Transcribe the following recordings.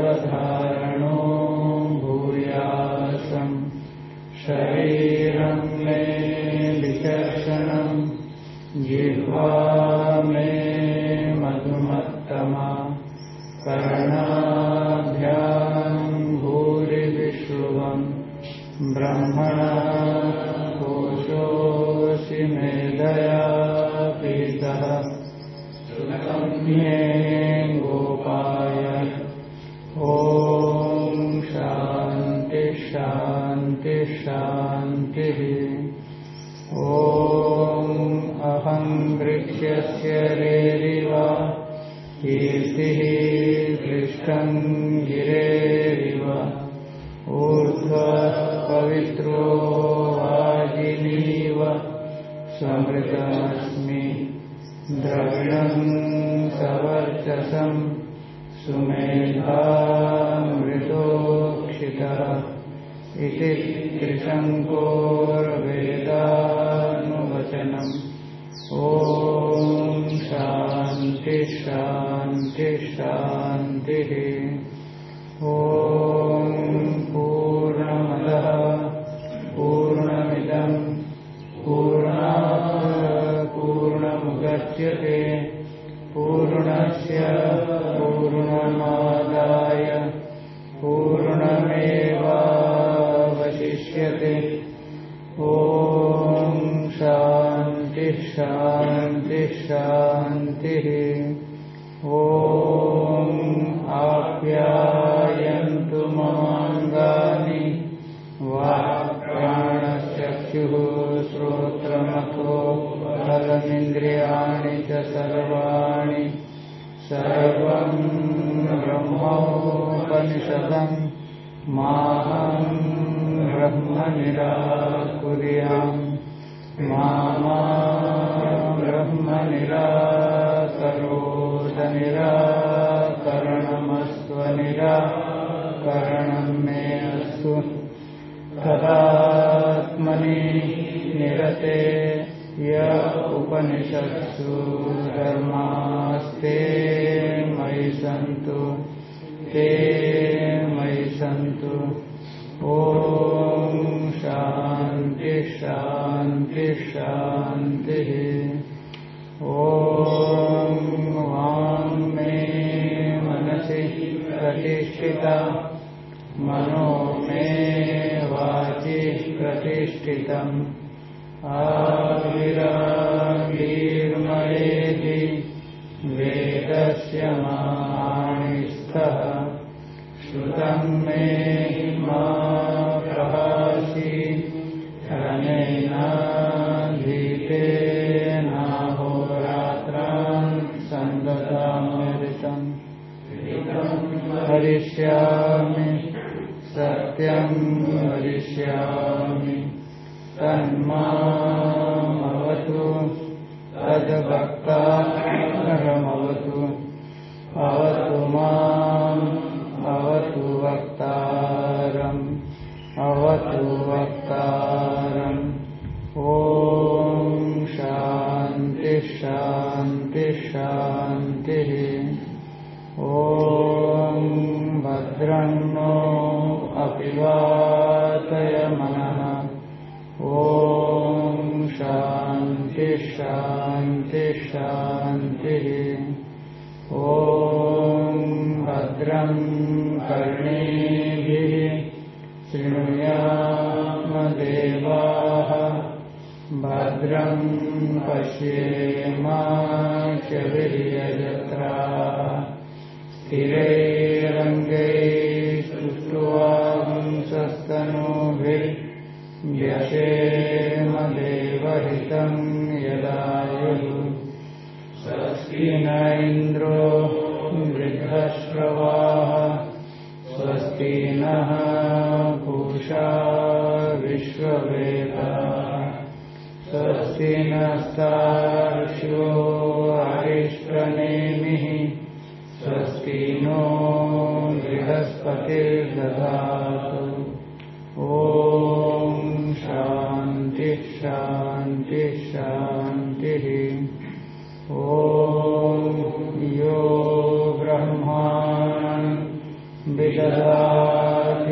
धारणो भूयासम् शरीरम् मे विचक्षणम् जिह्वा मे मधुमत्तमा कर्णा ते मयि सन्तु। ॐ शान्ति शान्ति, शान्तिः। ॐ वां मे मनसि प्रतिष्ठिता। मनो मे वाचि प्रतिष्ठितम्।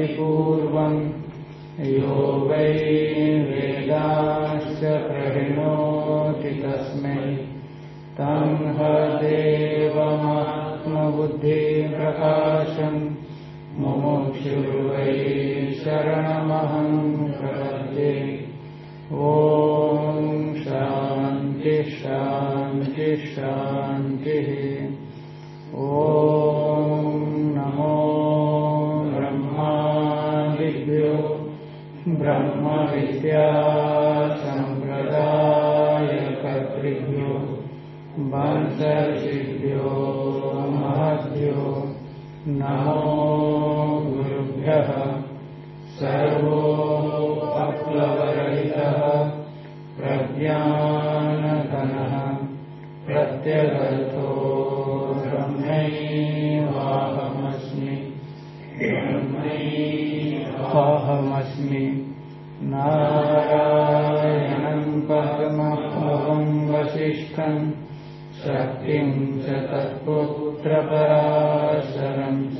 पूर्वम् यो वै वेदाश्च प्रणोति तस्मै। तं ह देवमात्मबुद्धिप्रकाशम् मुमुक्षुर्वै शरणमहं प्रपद्ये। ॐ शान्ति शान्ति शान्तिः। ॐ ब्रह्मविद्यासम्प्रदायकर्तृभ्यो वंशर्षिभ्यो महद्भ्यो नमो गुरुभ्यः। सर्वोपप्लवरहितः प्रज्ञानघनः प्रत्यगर्थो ब्रह्मैवाहमस्मि ब्रह्मैवाहमस्मि। नारायणम् पद्मभवम् वसिष्ठम् शक्तिम् च तत्पुत्रपराशरम् च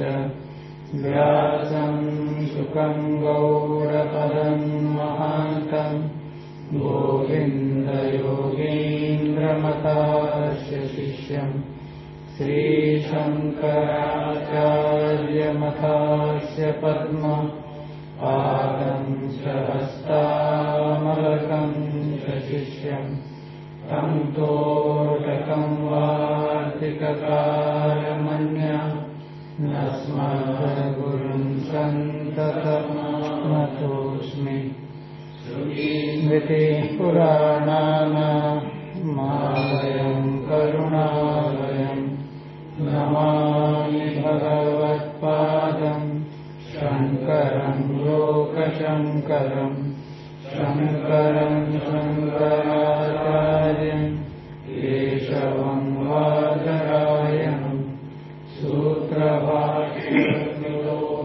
व्यासम् सुखम् गौरपदम् महान्तम् गोविन्द्रयोगेन्द्रमथास्य शिष्यम् श्रीशङ्कराचार्यमथास्य पद्मा पादं च तं तोटकं वार्तिककारमन्या नस्मद्गुरुं सन्ततमतोऽस्मि स्मृति पुराणानामालयं करुणालयं। नमामि भगवत्पादं शङ्करं लोकशङ्करम् शङ्करं शङ्कराचार्यं केशवं वादरायणं सूत्रभाष्यो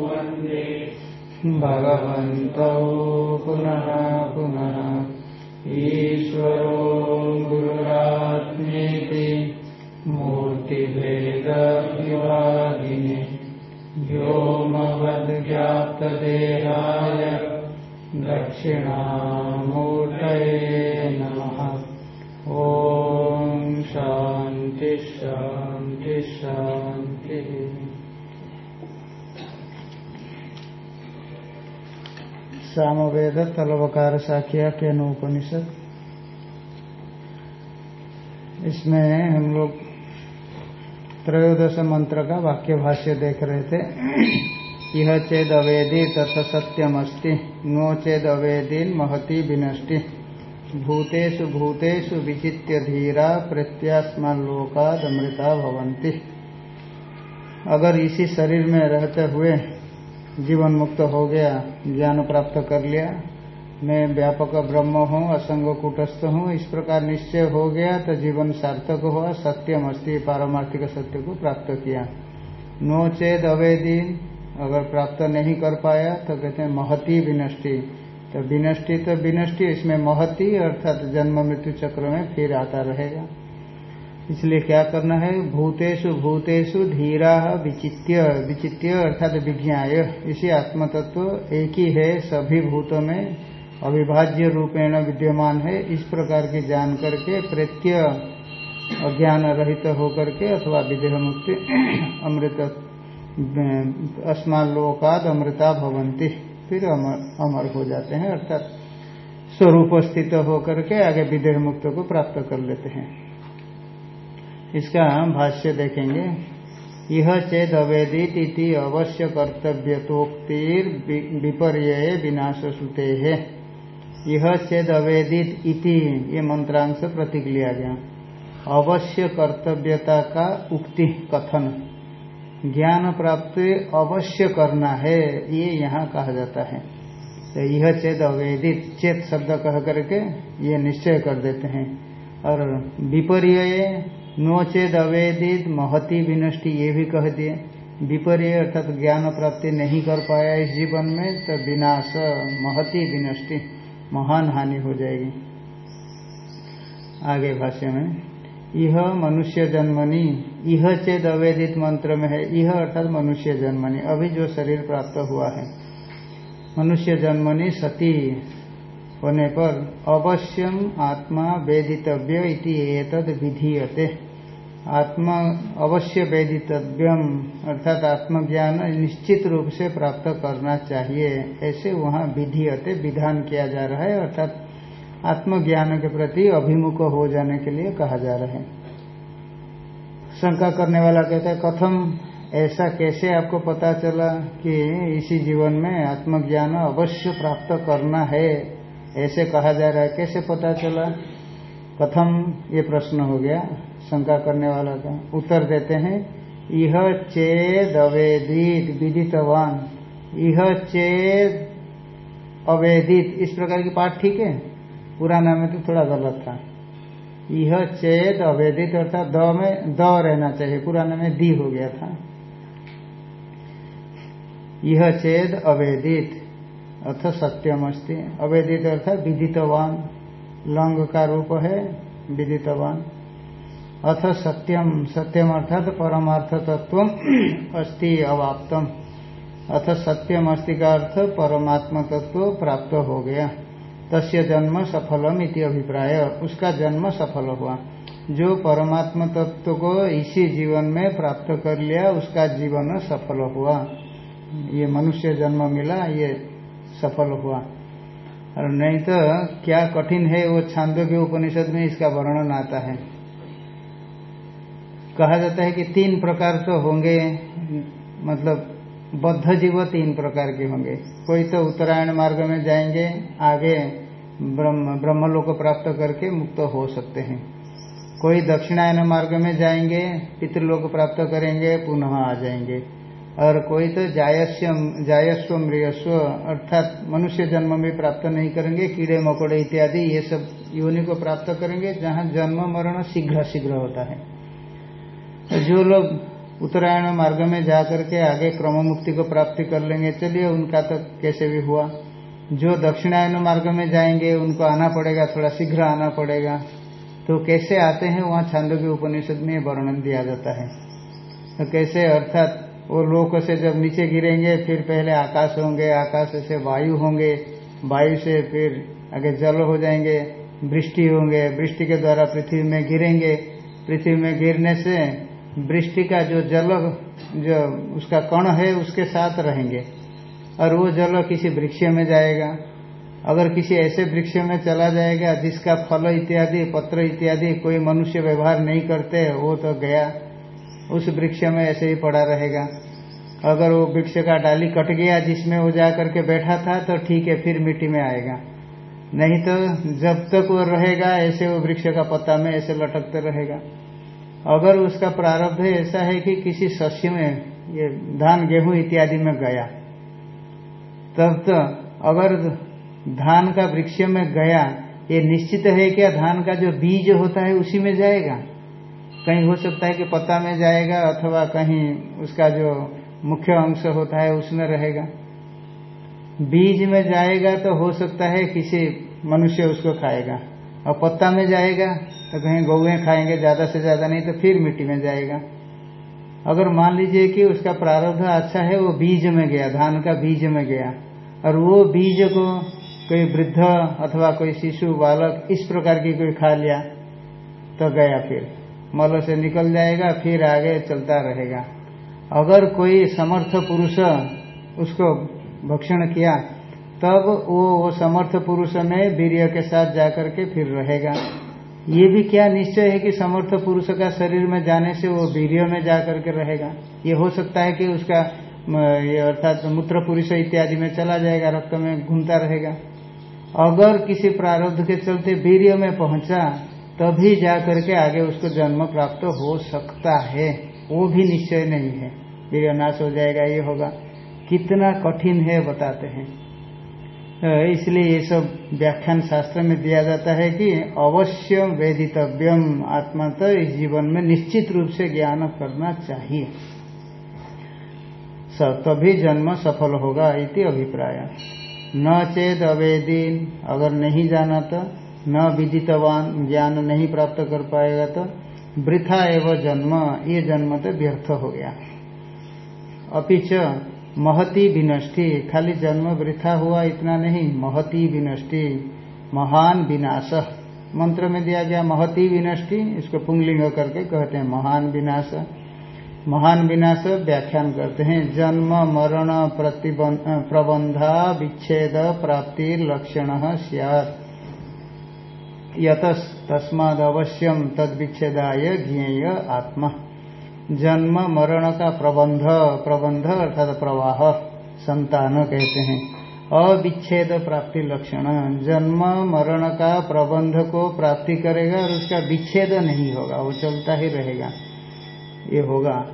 वन्दे। भगवन्तौ पुनः पुनः ईश्वरो गुरुरात्मेति मूर्तिभेदविभागिने व्योमवद्व्याप्तदेहाय दक्षिणामूर्तये नमः। ॐ शान्ति शान्ति, शान्तिः। सामवेद तलवकार साखिया के अनुपनिषद इसमें हम लोग त्रयोदश मंत्र का वाक्य भाष्य देख रहे थे। यह चेद अवेदी तथा सत्यमस्ति, नो चेद अवेदीन महति विनष्टि। भूतेषु भूतेषु विचित्य धीरा प्रत्यास्मालोकाद अमृता भवंती अगर इसी शरीर में रहते हुए जीवन मुक्त हो गया, ज्ञान प्राप्त कर लिया, मैं व्यापक ब्रह्म हूँ, असंग कुटस्थ हूँ, इस प्रकार निश्चय हो गया तो जीवन सार्थक हुआ सत्यम अस्थि पारमार्थिक सत्य को प्राप्त किया। नो चेद अवेदीन अगर प्राप्त नहीं कर पाया तो कहते हैं महती विनष्टि। तो विनष्टि तो विनष्टि, इसमें महती अर्थात जन्म मृत्यु चक्र में फिर आता रहेगा। इसलिए क्या करना है? भूतेषु भूतेषु धीरा विचित्य विचित्य अर्थात विज्ञाय। इसी आत्म तत्व एक ही है, सभी भूतों में अविभाज्य रूपेण विद्यमान है। इस प्रकार की जान करके प्रत्यय अज्ञान रहित होकर के अथवा विदेह मुक्ति अमृत अस्मालोकाद अमृता भवंती फिर अमर अमर हो जाते हैं, अर्थात स्वरूप स्थित होकर के आगे विदेह मुक्त को प्राप्त कर लेते हैं। इसका भाष्य देखेंगे। यह चेद अवेदित इति अवश्य कर्तव्यतोक्तिर विपर्य विनाश सुते है यह चेद अवेदित इति, ये मंत्रांश प्रतीक लिया गया। अवश्य कर्तव्यता का उक्ति कथन। ज्ञान प्राप्त अवश्य करना है, ये यहाँ कहा जाता है। तो यह चेत अवेदित, चेत शब्द कह करके ये निश्चय कर देते हैं। और विपर्य नो चेद अवेदित, महति विनष्टि ये भी कह दिए। विपर्य अर्थात तो ज्ञान प्राप्ति नहीं कर पाया इस जीवन में तो विनाश, महति विनष्टि, महान हानि हो जाएगी। आगे भाष्य में। यह मनुष्य जन्मनी यह चेद अवेदित मंत्र में है यह अर्थात मनुष्य जन्मनी। अभी जो शरीर प्राप्त हुआ है। मनुष्य जन्मनी सती होने पर अवश्यम आत्मा वेदितव्य इति विधीयते। आत्मा अवश्य वेदितव्यम, अर्थात आत्मज्ञान निश्चित रूप से प्राप्त करना चाहिए। ऐसे वहाँ विधीयते, विधान किया जा रहा है, अर्थात आत्मज्ञान के प्रति अभिमुख हो जाने के लिए कहा जा रहा है। शंका करने वाला कहता है, कथम? ऐसा कैसे आपको पता चला कि इसी जीवन में आत्मज्ञान अवश्य प्राप्त करना है? ऐसे कहा जा रहा है। कैसे पता चला? कथम? ये प्रश्न हो गया। शंका करने वाला का उत्तर देते हैं यह चेद अवेदित विदितवान। यह चेद अवेदित। इस प्रकार की पाठ ठीक है? पुराना में तो थोड़ा गलत था। यह चेत अवेदित अर्थात द में, द रहना चाहिए। पुराने में दी हो गया था। यह चेद अवेदित अर्थ सत्यम अस्ति अवेदित अर्थात विदितवान। लंग का रूप है, विदितवान। अथ सत्यम सत्यम अर्थात परमार्थ तत्व अस्ति अवाप्तम। अथ सत्यम अस्ति का अर्थ परमात्मा तत्व प्राप्त हो गया। तस्य जन्म सफलम इति अभिप्राय। उसका जन्म सफल हुआ। जो परमात्मा तत्व को इसी जीवन में प्राप्त कर लिया, उसका जीवन सफल हुआ। ये मनुष्य जन्म मिला, ये सफल हुआ। और नहीं तो क्या कठिन है वो छांदो के उपनिषद में इसका वर्णन आता है। कहा जाता है कि तीन प्रकार तो होंगे मतलब बद्ध जीव तीन प्रकार के होंगे। कोई तो उत्तरायण मार्ग में जाएँगे, आगे ब्रह्म, ब्रह्मलोक प्राप्त करके मुक्त हो सकते हैं। कोई दक्षिणायन मार्ग में जाएँगे, पितृलोक प्राप्त करेंगे, पुनः आ जाएँगे। और कोई तो जायस्व जायस्व, मृयस्व, अर्थात मनुष्य जन्म में प्राप्त नहीं करेंगे, कीड़े, मकोड़े इत्यादि, ये सब योनि को प्राप्त करेंगे, जहाँ जन्म, मरण शीघ्र शीघ्र होता है। जो लोग उत्तरायण मार्ग में जा करके आगे क्रम मुक्ति को प्राप्ति कर लेंगे, चलिए उनका तो कैसे भी हुआ। जो दक्षिणायन मार्ग में जाएँगे, उनको आना पड़ेगा, थोड़ा शीघ्र आना पड़ेगा। तो कैसे आते हैं, वहाँ छांदो के उपनिषद में वर्णन दिया जाता है। तो कैसे, अर्थात, वो लोक से जब नीचे गिरेंगे, फिर पहले आकाश होंगे, आकाश से वायु होंगे, वायु से फिर आगे जल हो जाएँगे, वृष्टि होंगे, वृष्टि के द्वारा पृथ्वी में गिरेंगे। पृथ्वी में गिरने से वृष्टि का जो जल, जो उसका कण है, उसके साथ रहेंगे। और वो जल किसी वृक्ष में जाएगा। अगर किसी ऐसे वृक्ष में चला जाएगा, जिसका फल इत्यादि, पत्र इत्यादि कोई मनुष्य व्यवहार नहीं करते, वो तो गया। उस वृक्ष में ऐसे ही पड़ा रहेगा। अगर वो वृक्ष का डाली कट गया, जिसमें वो जा करके बैठा था तो ठीक है, फिर मिट्टी में आएगा। नहीं तो जब तक वो रहेगा, ऐसे वो वृक्ष का पत्ता में ऐसे लटकते रहेगा। अगर उसका प्रारब्ध ऐसा है कि किसी शस्य में, ये धान, गेहूँ इत्यादि में गया तब तो अगर धान का वृक्ष में गया, ये निश्चित है क्या धान का जो बीज होता है उसी में जाएगा? कहीं हो सकता है कि पत्ता में जाएगा अथवा कहीं उसका जो मुख्य अंश होता है उसमें रहेगा। बीज में जाएगा तो हो सकता है किसी मनुष्य उसको खाएगा। और पत्ता में जाएगा तो कहीं गौएँ खाएँगे ज़्यादा से ज़्यादा नहीं तो फिर मिट्टी में जाएगा। अगर मान लीजिए कि उसका प्रारब्ध अच्छा है, वो बीज में गया, धान का बीज में गया, और वो बीज को कोई वृद्ध अथवा कोई शिशु, बालक इस प्रकार की कोई खा लिया तो गया फिर। मल से निकल जाएगा, फिर आगे चलता रहेगा। अगर कोई समर्थ पुरुष उसको भक्षण किया, तब वो वो समर्थ पुरुष में वीर्य के साथ जाकर के फिर रहेगा। ये भी क्या निश्चय है कि समर्थ पुरुष का शरीर में जाने से वो वीर्य में जाकर के रहेगा? ये हो सकता है कि उसका ये अर्थात मूत्र पुरुष इत्यादि में चला जाएगा, रक्त में घूमता रहेगा। अगर किसी प्रारब्ध के चलते वीर्य में पहुँचा, तभी जा करके आगे उसको जन्म प्राप्त हो सकता है। वो भी निश्चय नहीं है। वीर्य नाश हो जाएगा, ये होगा। कितना कठिन है, बताते हैं। इसलिए ये सब व्याख्यान शास्त्र में दिया जाता है कि अवश्य वेदितव्यम आत्मा तो इस जीवन में निश्चित रूप से ज्ञान करना चाहिए। तभी जन्म सफल होगा इति अभिप्राय। न चेत अवेदीन, अगर नहीं जाना तो न विदितवान, ज्ञान नहीं प्राप्त कर पाएगा तो वृथा एवं जन्म, ये जन्म तो व्यर्थ हो गया। अपिच महती विनष्टि। खाली जन्म वृथा हुआ इतना नहीं, महती विनष्टि, महान विनाश। मंत्र में दिया गया महती विनष्टि, इसको पुंगलिंग करके कहते हैं महान विनाश। महान विनाश व्याख्यान करते हैं, जन्म, मरण प्रबंधा, विच्छेद, प्राप्ति, लक्षण सियात। यत तस्माद अवश्यम तद विच्छेदाय ज्ञेय आत्मा। जन्म, मरण का प्रबंध प्रबंध अर्थात प्रवाह, संतान कहते हैं। अविच्छेद प्राप्ति लक्षण, जन्म, मरण का प्रबंध को प्राप्ति करेगा और उसका विच्छेद नहीं होगा, वो चलता ही रहेगा। ये होगा।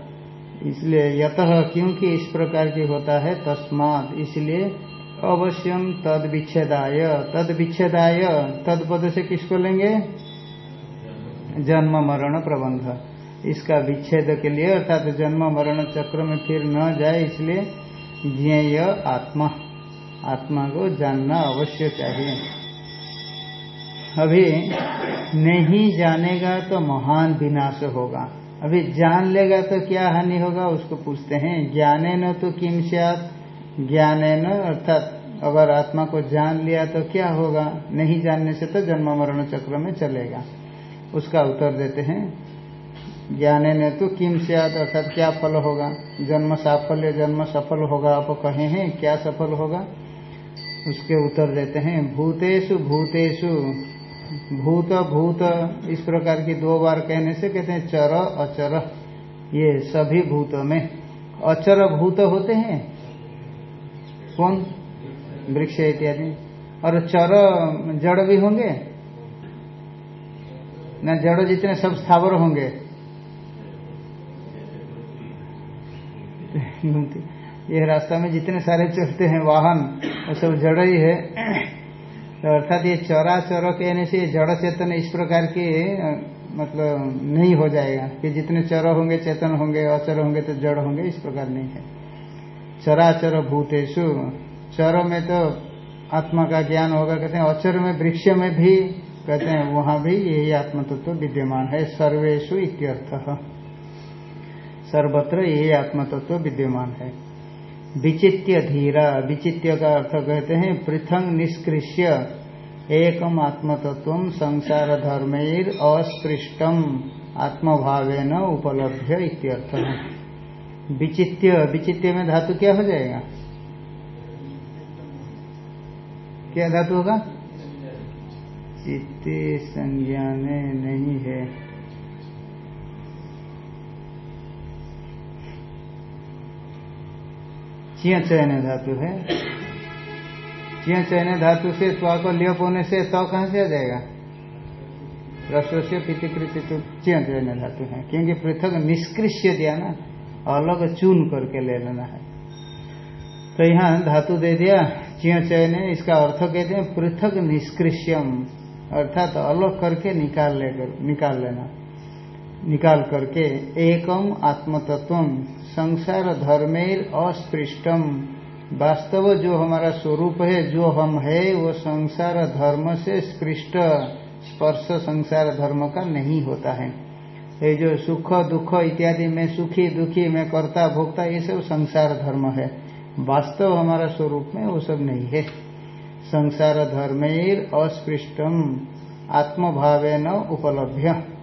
इसलिए यत, क्योंकि इस प्रकार की होता है, तस्मात, इसलिए अवश्यम तद विच्छेदाय। तद विच्छेदाय, तद पद से किसको लेंगे? जन्म, मरण, प्रबंध। इसका विच्छेद के लिए, अर्थात तो जन्म, मरण चक्र में फिर न जाए, इसलिए ज्ञेय आत्मा आत्मा को जानना अवश्य चाहिए। अभी नहीं जानेगा तो महान विनाश होगा। अभी जान लेगा तो क्या हानि होगा, उसको पूछते हैं। ज्ञाने न तो किम से आप ज्ञाने न, अर्थात अगर आत्मा को जान लिया तो क्या होगा? नहीं जानने से तो जन्म, मरण चक्र में चलेगा। उसका उत्तर देते हैं। ज्ञाने ने तो किम सियाद अर्थात क्या फल होगा? जन्म साफल्य, जन्म सफल होगा, आप कहे हैं, क्या सफल होगा? उसके उत्तर देते हैं, भूतेषु भूतेषु, भूत भूत। इस प्रकार की दो बार कहने से कहते हैं, चर, अचर। ये सभी भूतों में अचर भूत होते हैं। कौन? वृक्ष इत्यादि। और चर, जड़ भी होंगे? न, जड़ जितने सब स्थावर होंगे। घूमती ये रास्ता में जितने सारे चलते हैं, वाहन, वो सब जड़ ही है। तो अर्थात ये चौरा चौरा कहने से जड़ चेतन इस प्रकार के मतलब नहीं हो जाएगा। कि जितने चर होंगे, चेतन होंगे अचर होंगे तो जड़ होंगे, इस प्रकार नहीं है। चराचर भूतेशु चर में तो आत्मा का ज्ञान होगा, कहते हैं अचर में, वृक्ष में भी, कहते हैं, वहाँ भी यही आत्म तत्व तो विद्यमान है सर्वेशु इत्यर्थ। सर्वत्र ये आत्म तत्व विद्यमान है। विचित्य धीरा, विचित्य का अर्थ कहते हैं, पृथंग निष्कृष्य, एकम आत्मतत्व संसार धर्मेर अस्पृष्टम आत्मभावे न उपलब्ध इत्यर्थ। विचित्य विचित्य में धातु क्या हो जाएगा? क्या धातु होगा? चित्ते संज्ञा में नहीं है। चिय चयन धातु है। चिय चयन धातु से त्वा को लियप होने से तो कहाँ से आ जाएगा? रसो से तो चिय चयन धातु है। क्योंकि पृथक निष्कृष्य दिया ना, अलग चून करके ले लेना है। तो यहाँ धातु दे दिया, चिय चयन इसका अर्थ कहते हैं पृथक निष्कृष्यम, अर्थात तो अलग करके निकाल लेकर निकाल लेना। निकाल करके एकम आत्मतत्व संसार धर्मेर अस्पृष्टम। वास्तव जो हमारा स्वरूप है, जो हम है, वो संसार धर्म से स्पृष्ट। स्पर्श संसार धर्म का नहीं होता है। ये जो सुख, दुख इत्यादि, में सुखी, दुखी, में कर्ता, भोक्ता, ये सब संसार धर्म है। वास्तव हमारा स्वरूप में वो सब नहीं है। संसार धर्मेर अस्पृष्टम आत्मभावे न उपलब्ध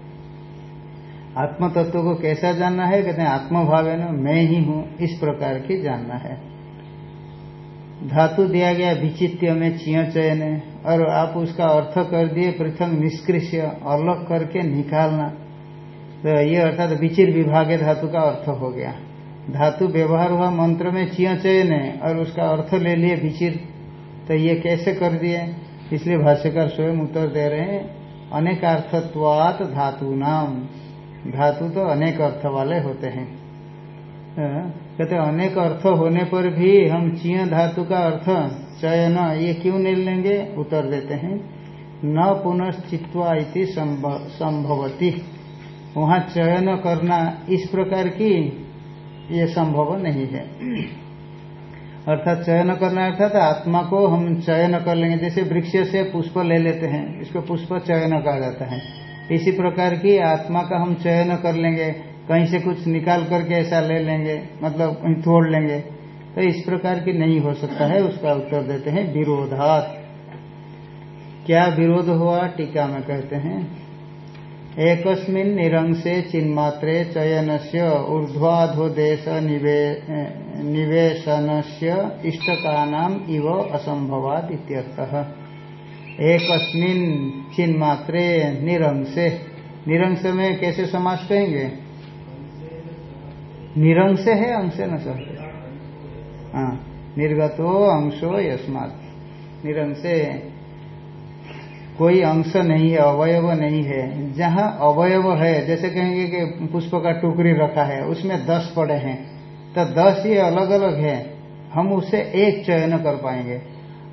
आत्म तत्व को कैसा जानना है? कहते हैं आत्मभाव है ना मैं ही हूँ, इस प्रकार की जानना है। धातु दिया गया विचित्य में चिय चयन है, और आप उसका अर्थ कर दिए, पृथक निष्कृष्य, अलग करके निकालना। तो ये अर्थात विचिर विभाग धातु का अर्थ हो गया। धातु व्यवहार हुआ मंत्र में चिय चयन है, और उसका अर्थ ले लिए विचिर। तो ये कैसे कर दिए? इसलिए भाष्यकार स्वयं उत्तर दे रहे हैं, अनेकार्थत्वात धातु नाम धातु तो अनेक अर्थ वाले होते हैं। कहते अनेक अर्थ होने पर भी हम चिय धातु का अर्थ चयन ये क्यों नहीं लेंगे? उत्तर देते हैं। न पुनश्चित्वा इति संभवती। वहाँ चयन करना, इस प्रकार की ये संभव नहीं है। अर्थात चयन करना, अर्थात आत्मा को हम चयन कर लेंगे। जैसे वृक्ष से पुष्प ले लेते हैं, इसको पुष्प चयन कहा जाता है। इसी प्रकार की आत्मा का हम चयन कर लेंगे, कहीं से कुछ निकाल करके ऐसा ले लेंगे मतलब कहीं तोड़ लेंगे तो इस प्रकार की नहीं हो सकता है, उसका उत्तर देते हैं, विरोधात। क्या विरोध हुआ? टीका में कहते हैं, एकस्मिन निरंसे चिन्मात्रे चयन से ऊर्ध्वाधोदेश निवेशन से इष्टका इव असंभवाद इत्यर्थः। एकस्मिन चिन्ह मात्रे निरंसे निरंश में कैसे समास कहेंगे? निरंश है, अंश न सर। हाँ निर्गतो अंशो यस्मात। निरंसे, कोई अंश नहीं है, अवयव नहीं है। जहाँ अवयव है, जैसे कहेंगे कि पुष्प का टुकड़ी रखा है, उसमें दस पड़े हैं। तो दस ये अलग अलग है। हम उससे एक चयन कर पाएँगे।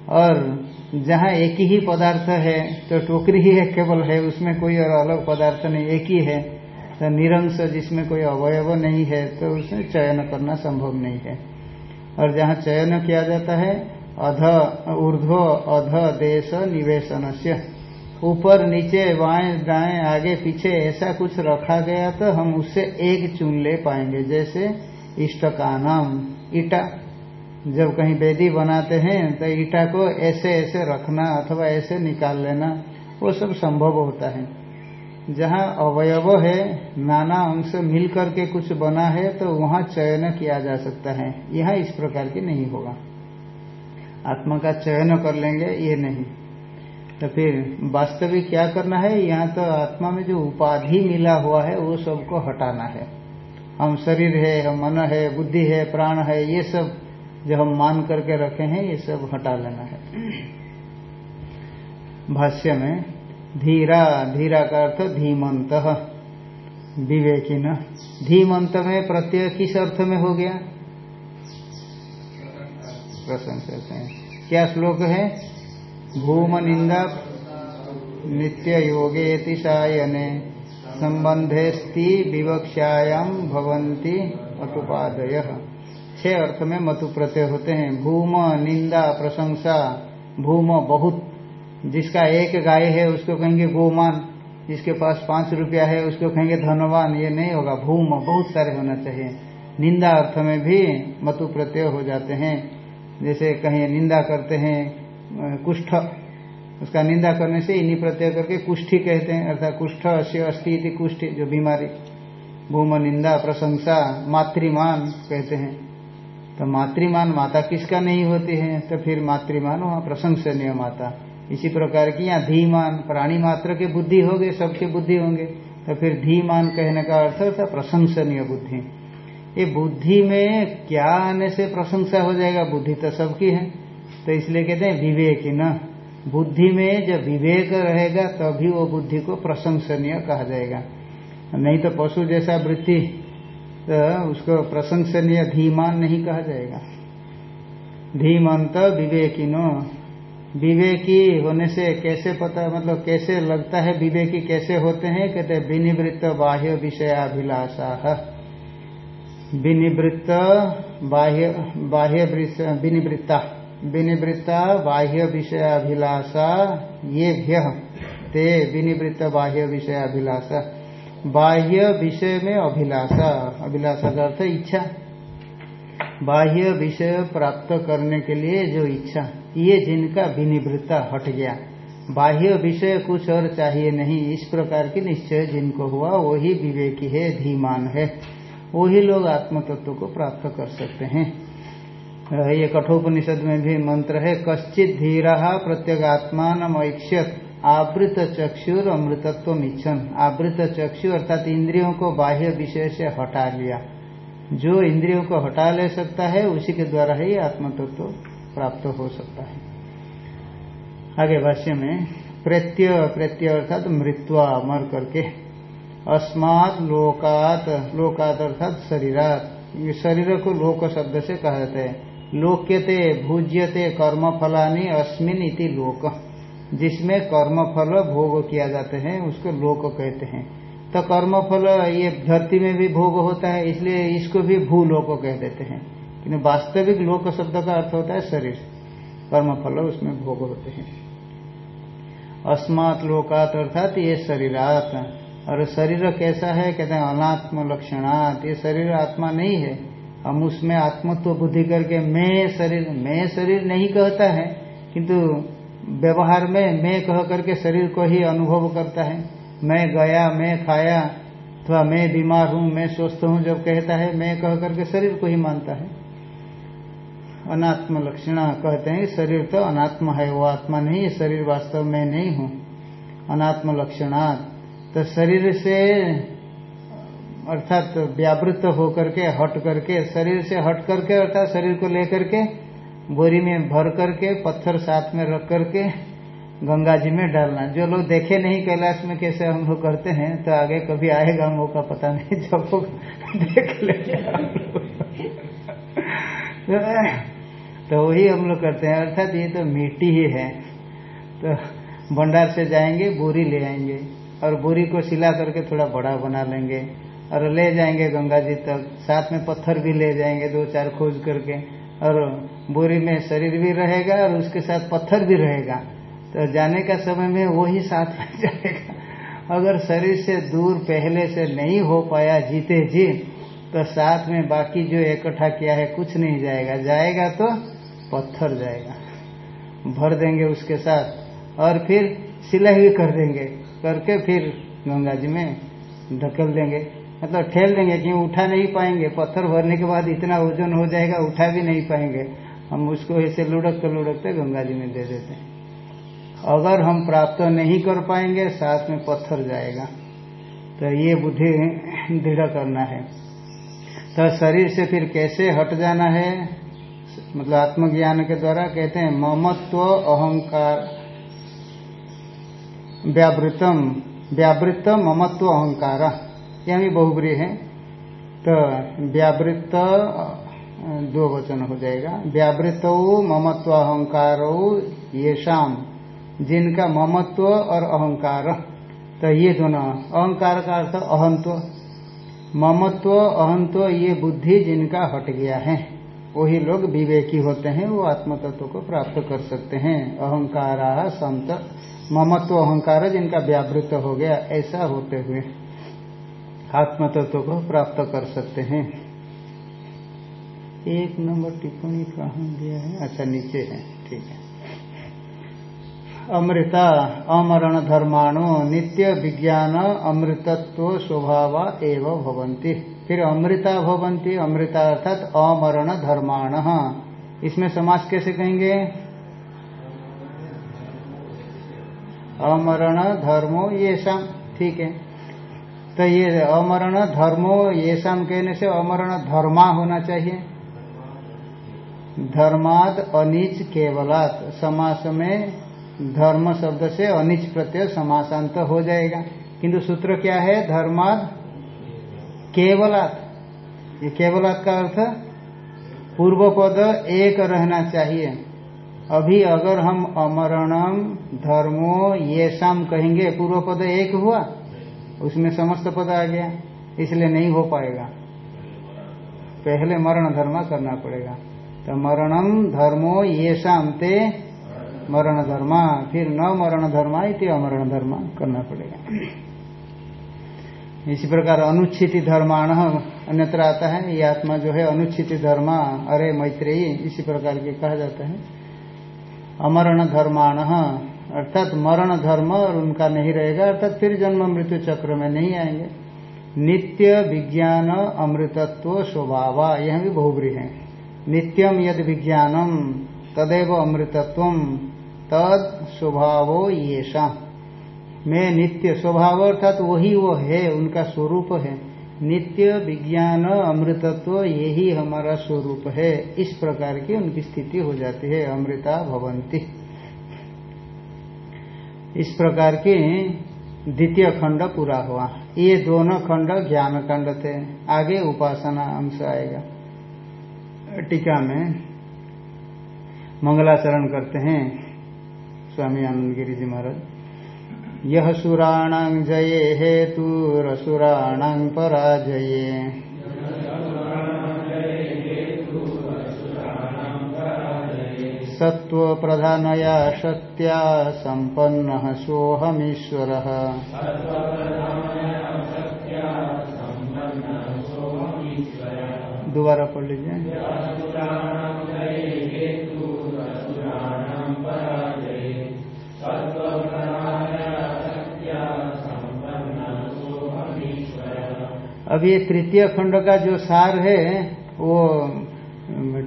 और जहाँ एक ही पदार्थ है तो टोकरी ही है, केवल है, उसमें कोई और अलग पदार्थ नहीं, एक ही है। तो निरंश, जिसमें कोई अवयव नहीं है तो उसमें चयन करना संभव नहीं है। और जहाँ चयन किया जाता है, अध, ऊर्ध्व, अध, देश निवेशन से ऊपर, नीचे, बाएँ, दाएँ, आगे, पीछे, ऐसा कुछ रखा गया तो हम उससे एक चुन ले पाएँगे, जैसे इष्ट का नाम ईटा जब कहीं वेदी बनाते हैं तो ईटा को ऐसे ऐसे रखना अथवा ऐसे निकाल लेना, वो सब संभव होता है। जहाँ अवयव है, नाना अंश मिल करके कुछ बना है तो वहाँ चयन किया जा सकता है। यहाँ इस प्रकार की नहीं होगा। आत्मा का चयन कर लेंगे, ये नहीं। तो फिर वास्तविक क्या करना है? यहाँ तो आत्मा में जो उपाधि मिला हुआ है, वो सबको हटाना है। हम शरीर है, हम मन है, बुद्धि है, प्राण है, ये सब जो हम मान करके रखे हैं, ये सब हटा लेना है। भाष्य में, धीरा धीरा का अर्थ धीमंत विवेकी न धीमंत में प्रत्यय किस अर्थ में हो गया? प्रशंसा क्या श्लोक है? भूम निंदा नित्य योगे तिशायने संबंधे स्ती विवक्षायाम भवंती अटुपादय छह अर्थ में मतु प्रत्यय होते हैं। भूम, निंदा, प्रशंसा, भूम, बहुत। जिसका एक गाय है, उसको कहेंगे गोमान। जिसके पास पाँच रुपया है, उसको कहेंगे धनवान। ये नहीं होगा। भूम, बहुत सारे होना चाहिए। निंदा अर्थ में भी मतु प्रत्यय हो जाते हैं। जैसे कहीं निंदा करते हैं कुष्ठ। उसका निंदा करने से इन्हीं प्रत्यय करके कुष्ठी कहते हैं। अर्थात कुष्ठ अश्य अस्थि कुष्ठी, जो बीमारी। भूम, निंदा, प्रशंसा, मातृमान कहते हैं। तो मातृमान माता किसका नहीं होती है तो फिर मातृमान वहाँ प्रशंसनीय माता। इसी प्रकार की यहाँ धीमान, प्राणी मात्र के बुद्धि हो गए सबके बुद्धि होंगे। तो फिर धीमान कहने का अर्थ था प्रशंसनीय बुद्धि। ये बुद्धि में क्या आने से प्रशंसा हो जाएगा? बुद्धि तो सबकी है। तो इसलिए कहते हैं विवेक न। बुद्धि में जब विवेक रहेगा, तभी वो बुद्धि को प्रशंसनीय कहा जाएगा। नहीं तो पशु जैसा वृत्ति तो उसको प्रशंसनीय धीमान नहीं कहा जाएगा। धीमंत विवेकिनो विवेकी होने से कैसे पता मतलब कैसे लगता है विवेकी कैसे होते हैं? कहते हैं, विनिवृत्त बाह्य विषयाभिलाषा। विनिवृत्त बाह्य बाह्य विनिवृत्ता। विनिवृत्ता बाह्य विषयाभिलाषा ये भ्य ते विनिवृत्त बाह्य विषयाभिलाषा। बाह्य विषय में अभिलाषा। अभिलाषा का अर्थ इच्छा। बाह्य विषय प्राप्त करने के लिए जो इच्छा, ये जिनका विनिवृत्ता हट गया। बाह्य विषय कुछ और चाहिए नहीं, इस प्रकार की निश्चय जिनको हुआ, वही विवेकी है, धीमान है। वही लोग आत्म तत्व को प्राप्त कर सकते हैं। ये कठोपनिषद में भी मंत्र है, कश्चित धीरा प्रत्यगात्मान ऐक्षत आवृत चक्षुर अमृतत्व मिच्छन आवृत चक्षु अर्थात इंद्रियों को बाह्य विषय से हटा लिया। जो इंद्रियों को हटा ले सकता है, उसी के द्वारा ही आत्म तत्व प्राप्त हो सकता है। आगे भाष्य में, प्रत्यय प्रत्यय अर्थात मृत्वा, मर करके। अस्मात लोकात लोकात अर्थात शरीरात। ये शरीर को लोक शब्द से कहा है। लोक्यते, भूज्यते कर्म फलानी अस्मिन इति लोक। जिसमें कर्म फल भोग किया जाते हैं, उसको लोक कहते हैं। तो कर्म फल ये धरती में भी भोग होता है, इसलिए इसको भी भूलोक कह देते हैं। किन्तु वास्तविक लोक शब्द का अर्थ होता है शरीर। कर्म फल उसमें भोग होते हैं। अस्मात लोकात अर्थात ये शरीरात। और शरीर कैसा है? कहते हैं अनात्म लक्षणात ये शरीर आत्मा नहीं है। हम उसमें आत्मत्व बुद्धि करके मैं शरीर मैं शरीर नहीं कहता है। किंतु व्यवहार में मैं कह करके शरीर को ही अनुभव करता है। मैं गया, मैं खाया, अथवा मैं बीमार हूँ, मैं स्वस्थ हूँ, जब कहता है, मैं कह करके शरीर को ही मानता है। अनात्म लक्षण कहते हैं, शरीर तो अनात्म है, वो आत्मा नहीं, शरीर वास्तव में नहीं हूँ। अनात्म लक्षणात् तो शरीर से, अर्थात व्यावृत होकर के, हट करके, शरीर से हट करके, अर्थात शरीर को लेकर के बोरी में भर करके, पत्थर साथ में रख करके गंगा जी में डालना। जो लोग देखे नहीं कैलाश में कैसे हम लोग करते हैं तो आगे कभी आएगा मौका पता नहीं, जब लोग देख लेंगे तो वही हम लोग करते हैं। अर्थात ये तो मिट्टी ही है। तो भंडार से जाएँगे, बोरी ले आएँगे और बोरी को सिला करके थोड़ा बड़ा बना लेंगे और ले जाएँगे गंगा जी तक। साथ में पत्थर भी ले जाएँगे, दो चार खोज करके और बोरी में शरीर भी रहेगा और उसके साथ पत्थर भी रहेगा। तो जाने का समय में वो ही साथ में जाएगा। अगर शरीर से दूर पहले से नहीं हो पाया जीते जी तो साथ में बाकी जो इकट्ठा किया है, कुछ नहीं जाएगा। जाएगा तो पत्थर जाएगा। भर देंगे उसके साथ। और फिर सिलाई भी कर देंगे। करके फिर गंगा जी में ढकल देंगे। मतलब ठेल देंगे क्यों उठा नहीं पाएँगे। पत्थर भरने के बाद इतना वज़न हो जाएगा, उठा भी नहीं पाएँगे। हम उसको ऐसे लुढ़कते लुढ़कते गंगा जी में दे देते हैं। अगर हम प्राप्त नहीं कर पाएँगे, साथ में पत्थर जाएगा। तो ये बुद्धि दृढ़ करना है। तो शरीर से फिर कैसे हट जाना है? मतलब आत्मज्ञान के द्वारा कहते हैं, ममत्व अहंकार। व्यावृतम व्यावृत ममत्व अहंकार। यह भी बहुब्री है। तो व्यावृत दो वचन हो जाएगा। व्यावृत ममत्व अहंकार ये शाम जिनका ममत्व और अहंकार। तो ये दोनों, अहंकार का अर्थ अहंत्व। ममत्व, अहंत्व, ये बुद्धि जिनका हट गया है, वही लोग विवेकी होते हैं, वो आत्म तत्व को प्राप्त कर सकते हैं। अहंकारा संत, ममत्व, अहंकार जिनका व्यावृत हो गया, ऐसा होते हुए आत्म तत्व को प्राप्त कर सकते हैं। एक नंबर टिप्पणी कहा दिया है। अच्छा नीचे है। ठीक है। अमृता, अमरण धर्माणु, नित्य विज्ञान, अमृतत्व स्वभाव एवं भवंती फिर अमृता भवंती अमृता अर्थात अमरण धर्माण। इसमें समाज कैसे कहेंगे? अमरण धर्मो ये शाम ठीक है। तो ये अमरण धर्मो ये शाम कहने से अमरण धर्मा होना चाहिए। धर्माद अनिच केवलात। समास में धर्म शब्द से अनिच प्रत्यय समासांत हो जाएगा। किंतु सूत्र क्या है? धर्माद केवलात। ये केवलात का अर्थ? पूर्व पद एक रहना चाहिए। अभी अगर हम अमरणम धर्मो, ये शाम कहेंगे, पूर्व पद एक हुआ, उसमें समस्त पद आ गया, इसलिए नहीं हो पाएगा। पहले मरण धर्म करना पड़ेगा। तो मरणम धर्मो ये शाम ते मरण धर्मा फिर न मरण धर्मा इति अमरण धर्म करना पड़ेगा। इसी प्रकार अनुच्छिति धर्माण अन्यत्र आता है, ये आत्मा जो है अनुच्छिति धर्मा, अरे मैत्रेयी, इसी प्रकार के कहा जाता है। अमरण धर्माण अर्थात मरण धर्म और उनका नहीं रहेगा, अर्थात फिर जन्म मृत्यु चक्र में नहीं आएँगे। नित्य विज्ञान अमृतत्व स्वभाव, यह भी बहुब्री है। नित्यम यद विज्ञानम तदेव अमृतत्व, तद स्वभावो येषा। मैं नित्य स्वभाव अर्थात तो वही वो है, उनका स्वरूप है। नित्य विज्ञान अमृतत्व यही हमारा स्वरूप है। इस प्रकार की उनकी स्थिति हो जाती है, अमृता भवंती। इस प्रकार की द्वितीय खंड पूरा हुआ। ये दोनों खंड ज्ञान खंड थे। आगे उपासना अंश आएगा। टीका में मंगलाचरण करते हैं स्वामी आनंद गिरी जी महाराज। यह सुराण जये हेतुरसुराण पराजये। सत्व प्रधानया शक्त्या संपन्न सोहमीश्वर दोबारा पढ़ लीजिए। अब ये तृतीय खंड का जो सार है, वो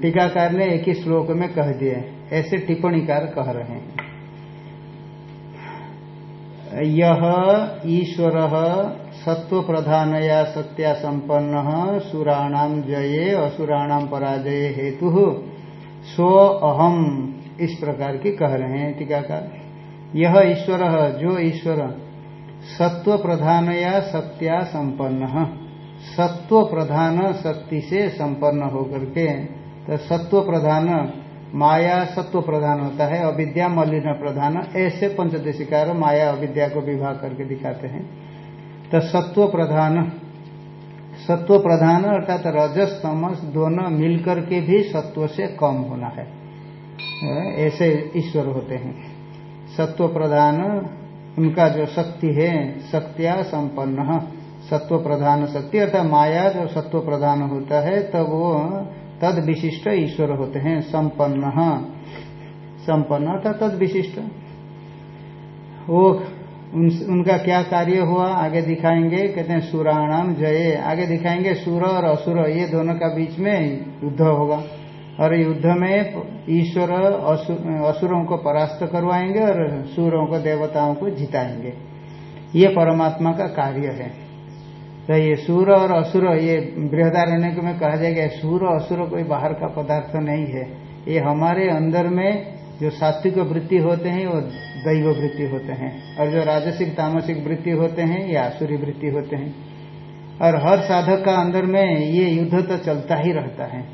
टीकाकार ने एक ही श्लोक में कह दिए। ऐसे टिप्पणीकार कह रहे हैं। यह ईश्वर सत्व प्रधानया सत्या संपन्न सुराणाम जये असुराणाम पराजय हेतु। स्व अहम इस प्रकार की कह रहे हैं टीकाकार। यह ईश्वर, जो ईश्वर सत्व प्रधान या सत्या संपन्न सत्व प्रधान शक्ति से संपन्न होकर के तो सत्व प्रधान माया सत्व प्रधान होता है, अविद्या मलिन प्रधान। ऐसे पंचदेशिकार माया अविद्या को विभाग करके दिखाते हैं। तो सत्व प्रधान सत्व प्रधान अर्थात रजस तमस दोनों मिलकर के भी सत्व से कम होना है। ऐसे ईश्वर होते हैं। सत्व प्रधान, उनका जो शक्ति है, शक्तिया संपन्न। सत्व प्रधान शक्ति अर्थात माया जो सत्व प्रधान होता है, तब तो वो तद विशिष्ट ईश्वर होते हैं संपन्न। संपन्न अर्थात तद विशिष्ट। वो उन, उनका क्या कार्य हुआ? आगे दिखाएँगे कहते हैं सुराणाम जय। आगे दिखाएँगे सुर और असुर ये दोनों का बीच में युद्ध होगा। और युद्ध में ईश्वर असुरों को परास्त करवाएँगे और सूरों को देवताओं को जिताएँगे। ये परमात्मा का कार्य है। तो ये सूर और असुर, ये बृहदारण्य में कहा जाएगा, सूर असुर कोई बाहर का पदार्थ नहीं है। ये हमारे अंदर में जो सात्विक वृत्ति होते हैं, वो दैव वृत्ति होते हैं। और जो राजसिक, तामसिक वृत्ति होते हैं, ये आसुरी वृत्ति होते हैं। और हर साधक का अंदर में ये युद्ध तो चलता ही रहता है।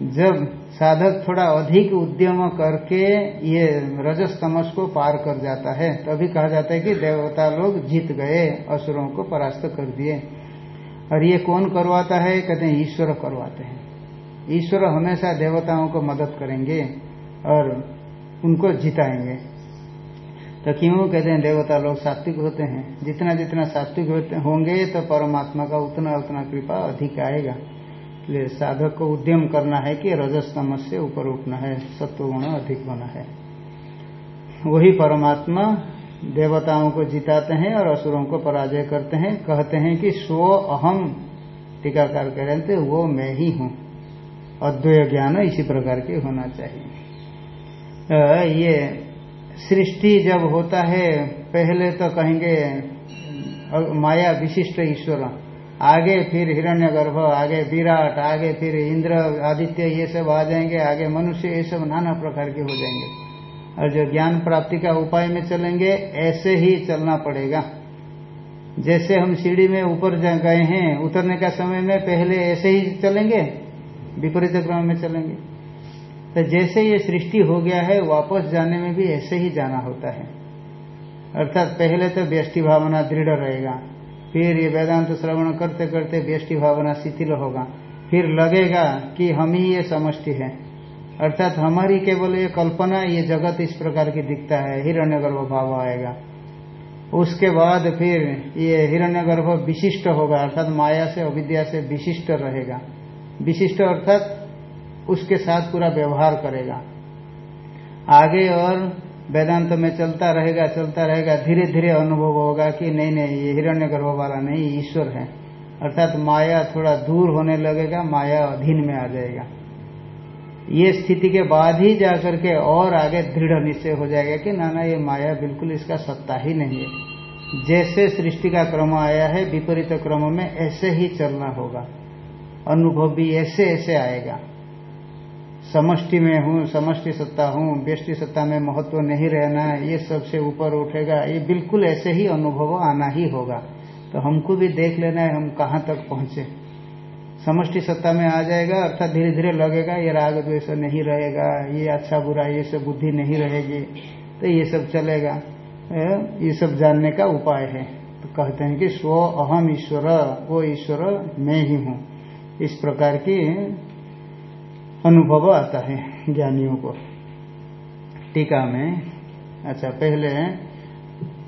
जब साधक थोड़ा अधिक उद्यम करके ये रजस तमस को पार कर जाता है। तभी कहा जाता है कि देवता लोग जीत गए, असुरों को परास्त कर दिए। और ये कौन करवाता है? कहते हैं, ईश्वर करवाते हैं। ईश्वर हमेशा देवताओं को मदद करेंगे और उनको जिताएँगे। तो क्यों? कहते हैं, देवता लोग सात्विक होते हैं। जितना जितना सात्विक होंगे तो परमात्मा का उतना उतना कृपा अधिक आएगा। इसलिए साधक को उद्यम करना है कि रजस तमस से ऊपर उठना है, सत्वगुण अधिक होना है। वही परमात्मा देवताओं को जिताते हैं और असुरों को पराजय करते हैं। कहते हैं कि स्व अहम टीकाकार कह रहे थे वो मैं ही हूँ। अद्वय ज्ञान इसी प्रकार के होना चाहिए। ये सृष्टि जब होता है, पहले तो कहेंगे माया विशिष्ट ईश्वर। आगे फिर हिरण्यगर्भ, आगे विराट, आगे फिर इंद्र, आदित्य, ये सब आ जाएँगे, आगे मनुष्य, ये सब नाना प्रकार के हो जाएँगे। और जो ज्ञान प्राप्ति का उपाय में चलेंगे, ऐसे ही चलना पड़ेगा। जैसे हम सीढ़ी में ऊपर गए हैं, उतरने का समय में पहले ऐसे ही चलेंगे, विपरीत क्रम में चलेंगे। तो जैसे ये सृष्टि हो गया है, वापस जाने में भी ऐसे ही जाना होता है। अर्थात पहले तो व्यष्टि भावना दृढ़ रहेगा। फिर ये वेदांत श्रवण करते करते व्यष्टि भावना शिथिल होगा। फिर लगेगा कि हम ही ये समष्टि है। अर्थात हमारी केवल ये कल्पना ये जगत इस प्रकार की दिखता है, हिरण्यगर्भ भाव आएगा। उसके बाद फिर ये हिरण्यगर्भ विशिष्ट होगा, अर्थात माया से अविद्या से विशिष्ट रहेगा। विशिष्ट अर्थात उसके साथ पूरा व्यवहार करेगा। आगे और वेदांत में चलता रहेगा चलता रहेगा धीरे धीरे अनुभव होगा कि नहीं नहीं, ये हिरण्य गर्भ वाला नहीं ईश्वर है। अर्थात माया थोड़ा दूर होने लगेगा, माया अधीन में आ जाएगा। ये स्थिति के बाद ही जाकर के और आगे दृढ़ निश्चय हो जाएगा कि ना ना, ये माया बिल्कुल इसका सत्ता ही नहीं है। जैसे सृष्टि का क्रम आया है, विपरीत क्रम में ऐसे ही चलना होगा। अनुभव भी ऐसे ऐसे आएगा। समष्टि में हूँ, समष्टि सत्ता हूँ, व्यष्टि सत्ता में महत्व नहीं रहना, ये सबसे ऊपर उठेगा, ये बिल्कुल ऐसे ही अनुभव आना ही होगा। तो हमको भी देख लेना है हम कहाँ तक पहुँचे। समष्टि सत्ता में आ जाएगा, अर्थात धीरे धीरे लगेगा, ये राग द्वेष नहीं रहेगा, ये अच्छा बुरा, ये सब बुद्धि नहीं रहेगी तो ये सब चलेगा। ये सब जानने का उपाय है। तो कहते हैं कि स्व अहम ईश्वर, वो ईश्वर मैं ही हूँ। इस प्रकार की अनुभव आता है ज्ञानियों को। टीका में अच्छा पहले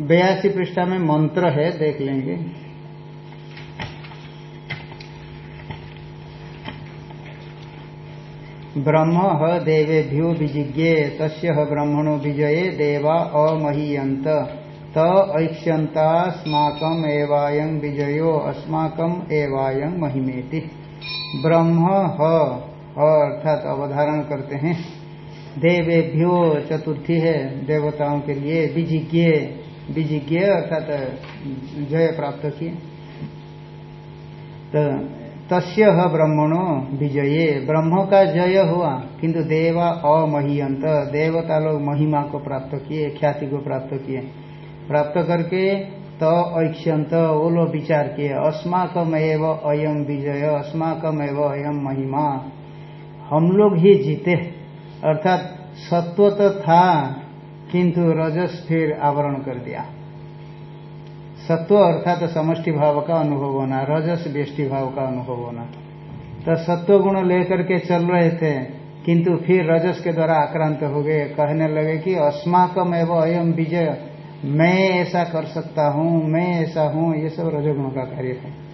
बयासी पृष्ठा में मंत्र है, देख लेंगे। ब्रह्म ह देवेभ्यो विजिज्ञे, तस्य ब्रह्मणो विजये, देवा अमहीयंत त ऐक्ष्यंतास्माकम एवायं विजयो, अस्माकम महिमेति। ब्रह्म अर्थात अवधारण करते हैं। देवेभ्यो चतुर्थी है देवताओं के लिए। विजिज्ञ विजिज्ञ अर्थात जय प्राप्त किए। तो तस्य ब्रह्मणो विजये। ब्रह्म का जय हुआ, किंतु देवा अमहियंत। देवता लोग महिमा को प्राप्त किए, ख्याति को प्राप्त किए। प्राप्त करके त ऐक्ष्यंत, वो लोग विचार किए। अस्माकम एव अयम विजय अस्माकम एव अयम महिमा। हम लोग ही जीते अर्थात सत्व तो था, किंतु रजस फिर आवरण कर दिया। सत्व अर्थात तो समष्टि भाव का अनुभव होना, रजस व्यष्टि भाव का अनुभव होना। तो सत्व गुण लेकर के चल रहे थे, किंतु फिर रजस के द्वारा आक्रांत हो गए। कहने लगे कि अस्माकम एवं अयम विजय मैं ऐसा कर सकता हूँ, मैं ऐसा हूँ, ये सब रजोगुण का कार्य है।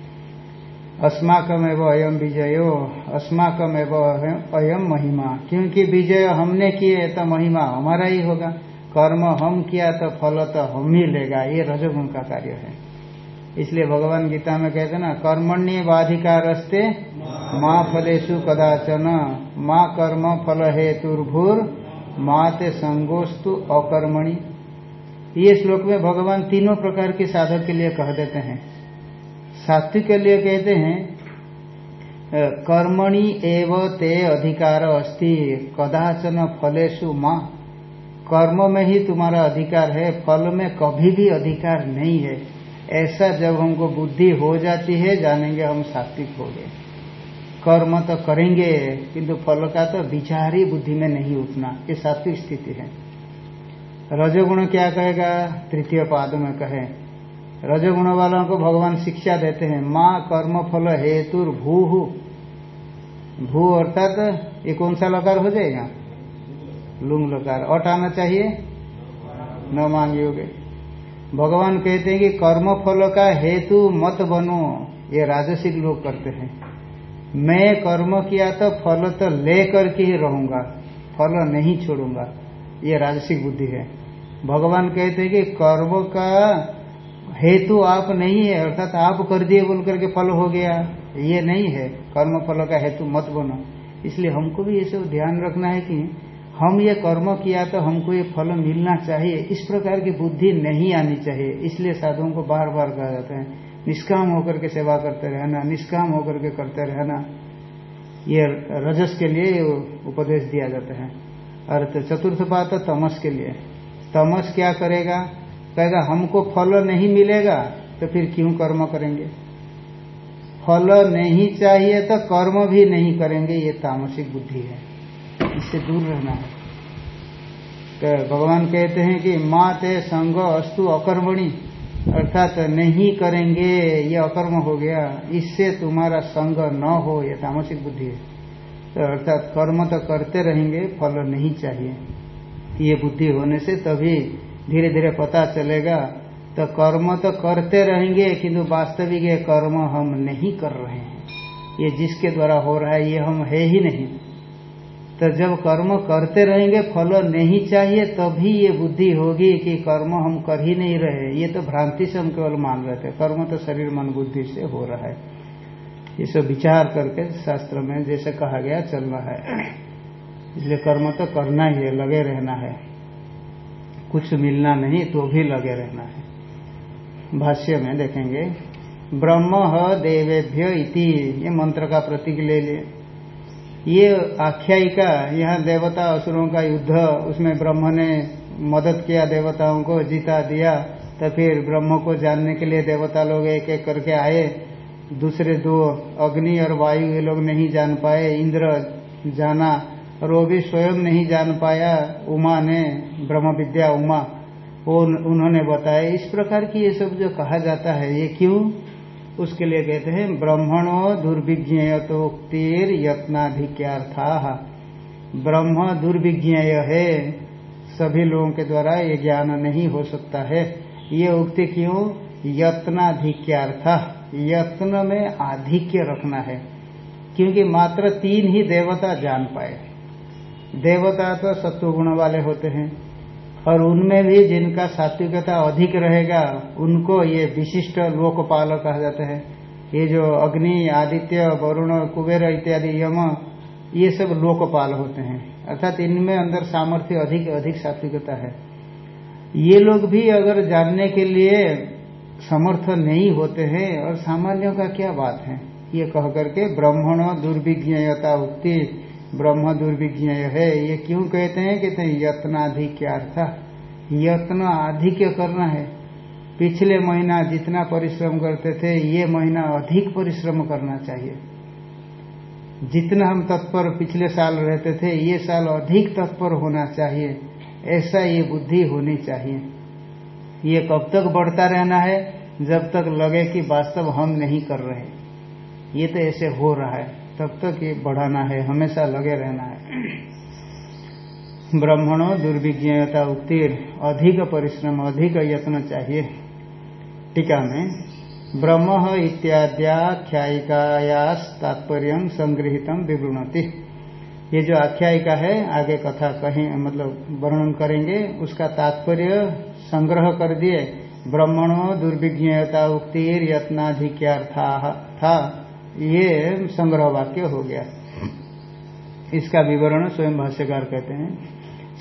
अस्माकम एवं अयम विजयो अस्माकम एवं अयम महिमा। क्योंकि विजय हमने किए तो महिमा हमारा ही होगा। कर्म हम किया तो फल तो हम ही लेगा। ये रजोगुण का कार्य है। इसलिए भगवान गीता में कहते ना, कर्मण्य बाधिकारस्ते माँ फलेशु कदाचन। माँ कर्म फल हेतुर्भुर माँ ते संगोस्तु अकर्मणि। ये श्लोक में भगवान तीनों प्रकार के साधक के लिए कह देते हैं। सात्विक के लिए कहते हैं कर्मणि एव ते अधिकार अस्ति, कदाचन फलेशु माँ। कर्म में ही तुम्हारा अधिकार है, फल में कभी भी अधिकार नहीं है। ऐसा जब हमको बुद्धि हो जाती है, जानेंगे हम सात्विक हो गए कर्म तो करेंगे, किंतु फल का तो विचार ही बुद्धि में नहीं उठना, ये सात्विक स्थिति है। रजोगुण क्या कहेगा? तृतीय पाद में कहे रजोगुण वालों को भगवान शिक्षा देते हैं, माँ कर्म फल हेतु भू भू अर्थात ये कौन सा लकार हो जाएगा? लुंग लकार। अट आना चाहिए? न मांगियोगे भगवान कहते हैं कि कर्म फल का हेतु मत बनो, ये राजसिक लोग करते हैं। मैं कर्म किया तो फल तो ले करके ही रहूँगा, फल नहीं छोड़ूँगा। ये राजसिक बुद्धि है। भगवान कहते हैं कि कर्म का हेतु आप नहीं है, अर्थात आप कर दिए बोल करके फल हो गया। ये नहीं है, कर्म फल का हेतु मत बनो। इसलिए हमको भी ये सब ध्यान रखना है कि हम ये कर्म किया तो हमको ये फल मिलना चाहिए। इस प्रकार की बुद्धि नहीं आनी चाहिए। इसलिए साधुओं को बार बार कहा जाता है, निष्काम होकर के सेवा करते रहना, निष्काम होकर के करते रहना। ये रजस के लिए उपदेश दिया जाता है। और चतुर्थ बात है तमस के लिए। तमस क्या करेगा? कहेगा, हमको फल नहीं मिलेगा तो फिर क्यों कर्म करेंगे? फल नहीं चाहिए तो कर्म भी नहीं करेंगे, ये तामसिक बुद्धि है। इससे दूर रहना है। तो भगवान कहते हैं कि माँ ते संग अस्तु अकर्मणी, अर्थात नहीं करेंगे, ये अकर्म हो गया। इससे तुम्हारा संग न हो, ये तामसिक बुद्धि है। तो अर्थात कर्म तो करते रहेंगे, फल नहीं चाहिए। ये बुद्धि होने से तभी धीरे धीरे पता चलेगा तो कर्म तो करते रहेंगे, किंतु वास्तविक ये कर्म हम नहीं कर रहे हैं। ये जिसके द्वारा हो रहा है, ये हम है ही नहीं। तो जब कर्म करते रहेंगे, फल नहीं चाहिए, तभी ये बुद्धि होगी कि कर्म हम कर ही नहीं रहे ये तो भ्रांति से हम केवल मान रहे थे। कर्म तो शरीर मन बुद्धि से हो रहा है। ये सब विचार करके शास्त्र में जैसे कहा गया चलना है। इसलिए कर्म तो करना ही है, लगे रहना है। कुछ मिलना नहीं तो भी लगे रहना है। भाष्य में देखेंगे, ब्रह्म देवेभ्य इति, ये मंत्र का प्रतीक ले लिए। ये आख्यायिका, यहाँ देवता असुरों का युद्ध, उसमें ब्रह्म ने मदद किया देवताओं को, जीता दिया तो फिर ब्रह्म को जानने के लिए देवता लोग एक एक करके आए। दूसरे दो, अग्नि और वायु ये लोग नहीं जान पाए, इंद्र जाना भी स्वयं नहीं जान पाया उमा ने, ब्रह्म विद्या उमा, वो उन्होंने बताया, इस प्रकार की ये सब जो कहा जाता है, ये क्यों? उसके लिए कहते हैं, ब्रह्मणो दुर्विज्ञेयतोक्तिर यत्नाधिक्यार्था। ब्रह्म दुर्विज्ञेय है, सभी लोगों के द्वारा ये ज्ञान नहीं हो सकता है। ये उक्ति क्यों? यत्नाधिक्यार्थ। यत्न में आधिक्य रखना है, क्योंकि मात्र तीन ही देवता जान पाए। देवता तो सत्वगुण वाले होते हैं। और उनमें भी जिनका सात्विकता अधिक रहेगा, उनको ये विशिष्ट लोकपाल कहा जाता है। ये जो अग्नि, आदित्य, वरुण, कुबेर इत्यादि यम, ये सब लोकपाल होते हैं। अर्थात इनमें अंदर सामर्थ्य अधिक अधिक सात्विकता है। ये लोग भी अगर जानने के लिए समर्थ नहीं होते हैं, और सामान्यों का क्या बात है? ये कह करके ब्राह्मण दुर्विज्ञता उक्ति ब्रह्म दुर्विज्ञ है। ये क्यों कहते हैं? कहते हैं यत्नाधिक्यार्थ यत्न आधिक्य करना है। पिछले महीना जितना परिश्रम करते थे, ये महीना अधिक परिश्रम करना चाहिए। जितना हम तत्पर पिछले साल रहते थे, ये साल अधिक तत्पर होना चाहिए। ऐसा ये बुद्धि होनी चाहिए। ये कब तक बढ़ता रहना है? जब तक लगे कि वास्तव हम नहीं कर रहे। ये तो ऐसे हो रहा है। तब तक ये बढ़ाना है, हमेशा लगे रहना है। ब्राह्मणों दुर्विज्ञता उत्तीर अधिक परिश्रम, अधिक यत्न चाहिए। टीका में, ब्रह्म इत्याद्याख्यायिकायास संग्रहित विवृणती। ये जो आख्यायिका है, आगे कथा कहीं मतलब वर्णन करेंगे, उसका तात्पर्य संग्रह कर दिए, ब्रह्मणों दुर्विज्ञता उक्तिर यत्नाधिक्यार्था था। ये संग्रह वाक्य हो गया। इसका विवरण स्वयं भाष्यकार कहते हैं,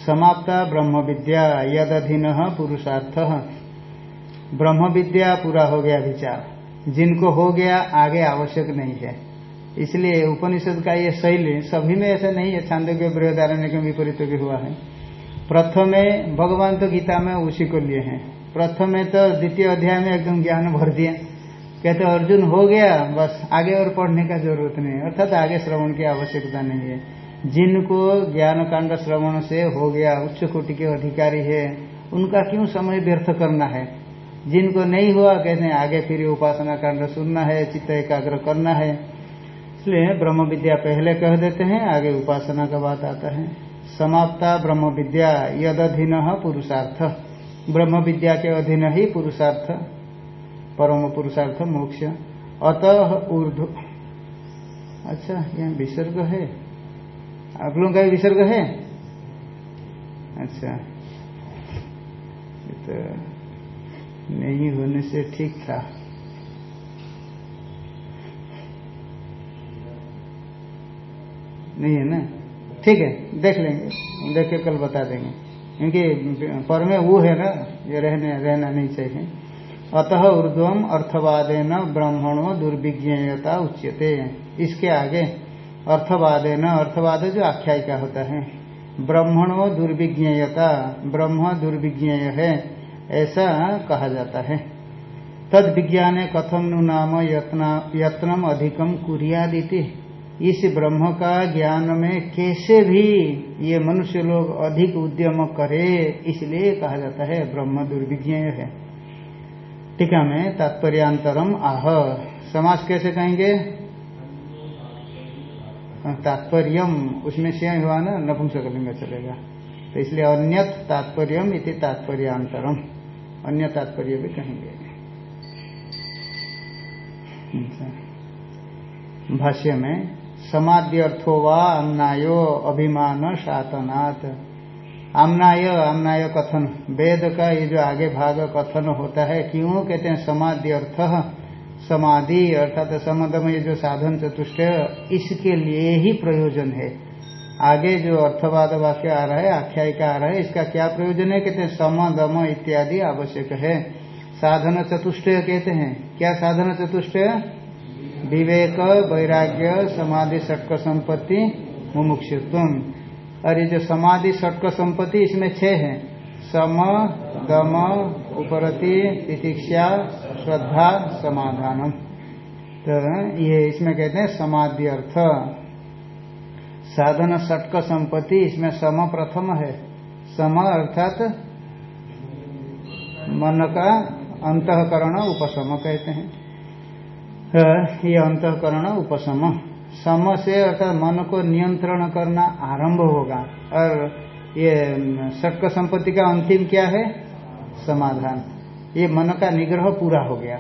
समाप्ता ब्रह्म विद्या यदधीन पुरुषार्थ। ब्रह्म विद्या पूरा हो गया विचार। जिनको हो गया, आगे आवश्यक नहीं है। इसलिए उपनिषद का ये शैली, सभी में ऐसा नहीं है, छांदोग्य, बृहदारण्य के विपरीत भी हुआ है। प्रथम भगवान तो गीता में उसी को लिए हैं। प्रथम तो द्वितीय अध्याय में एकदम ज्ञान भर दिए कहते अर्जुन, हो गया, बस आगे और पढ़ने का ज़रूरत नहीं है। अर्थात आगे श्रवण की आवश्यकता नहीं है। जिनको ज्ञान कांड श्रवण से हो गया, उच्च कोटि के अधिकारी है, उनका क्यों समय व्यर्थ करना है? जिनको नहीं हुआ, कहते हैं, आगे फिर उपासना कांड सुनना है, चित्त एकाग्र करना है। इसलिए ब्रह्म विद्या पहले कह देते हैं, आगे उपासना का बात आता है। समाप्ता ब्रह्म विद्या यद अधीन पुरुषार्थ। ब्रह्म विद्या के अधीन ही पुरुषार्थ। परम पुरुषार्थ मोक्ष। अतः ऊर्ध अच्छा यहाँ विसर्ग है। आप लोगों का विसर्ग है? अच्छा। तो नहीं होने से ठीक था। नहीं है ना? ठीक है, देख लेंगे। देख के कल बता देंगे। क्योंकि पर में वो है ना, ये रहने, रहना नहीं चाहिए। अतः ऊर्ध्वम अर्थवादे न ब्राह्मणों दुर्विज्ञता उच्यते। इसके आगे अर्थवादे न अर्थवाद जो आख्यायिका होता है, ब्रह्मणो दुर्विज्ञता ब्रह्म दुर्विज्ञेय है, ऐसा कहा जाता है। तद विज्ञान कथम नु नाम यत्नम अधिकम कुरियादिति। इस ब्रह्म का ज्ञान में कैसे भी ये मनुष्य लोग अधिक उद्यम करे, इसलिए कहा जाता है ब्रह्म दुर्विज्ञ है। टीका में तात्पर्यांतरम आह। समाज कैसे कहेंगे? तात्पर्यम, उसमें से हुआ ना, नपुंसकलिंग चलेगा। तो इसलिए अन्य तात्पर्यम इति तात्पर्यांतरम। अन्य तात्पर्य भी कहेंगे। अच्छा। भाष्य में समाध्यर्थो वा आमनायो अभिमान शातनाथ आमनाय आमनाय कथन। वेद का ये जो आगे भाग कथन होता है, क्यों कहते हैं समाधि अर्थ? समाधि अर्थात समदम ये जो साधन चतुष्ट, इसके लिए ही प्रयोजन है। आगे जो अर्थवाद वाक्य आ रहा है, आख्यायिका आ रहा है, इसका क्या प्रयोजन है? कहते हैं सम दम इत्यादि आवश्यक है। साधन चतुष्ट कहते हैं। क्या साधन चतुष्ट? विवेक, वैराग्य, समाधि षटक संपत्ति मुमुक्षुत्व और ये जो समाधि षटक संपत्ति, इसमें छह है। सम दम उपरति, तितिक्षा, श्रद्धा, समाधानम। तो ये इसमें कहते हैं समाधि अर्थ। साधन षटक संपत्ति, इसमें सम प्रथम है। सम अर्थात मन का अंतकरण उपसम कहते हैं। ये अंतकरण, उपशम। सम से अर्थात मन को नियंत्रण करना आरंभ होगा। और ये षटक संपत्ति का अंतिम क्या है? समाधान। ये मन का निग्रह पूरा हो गया।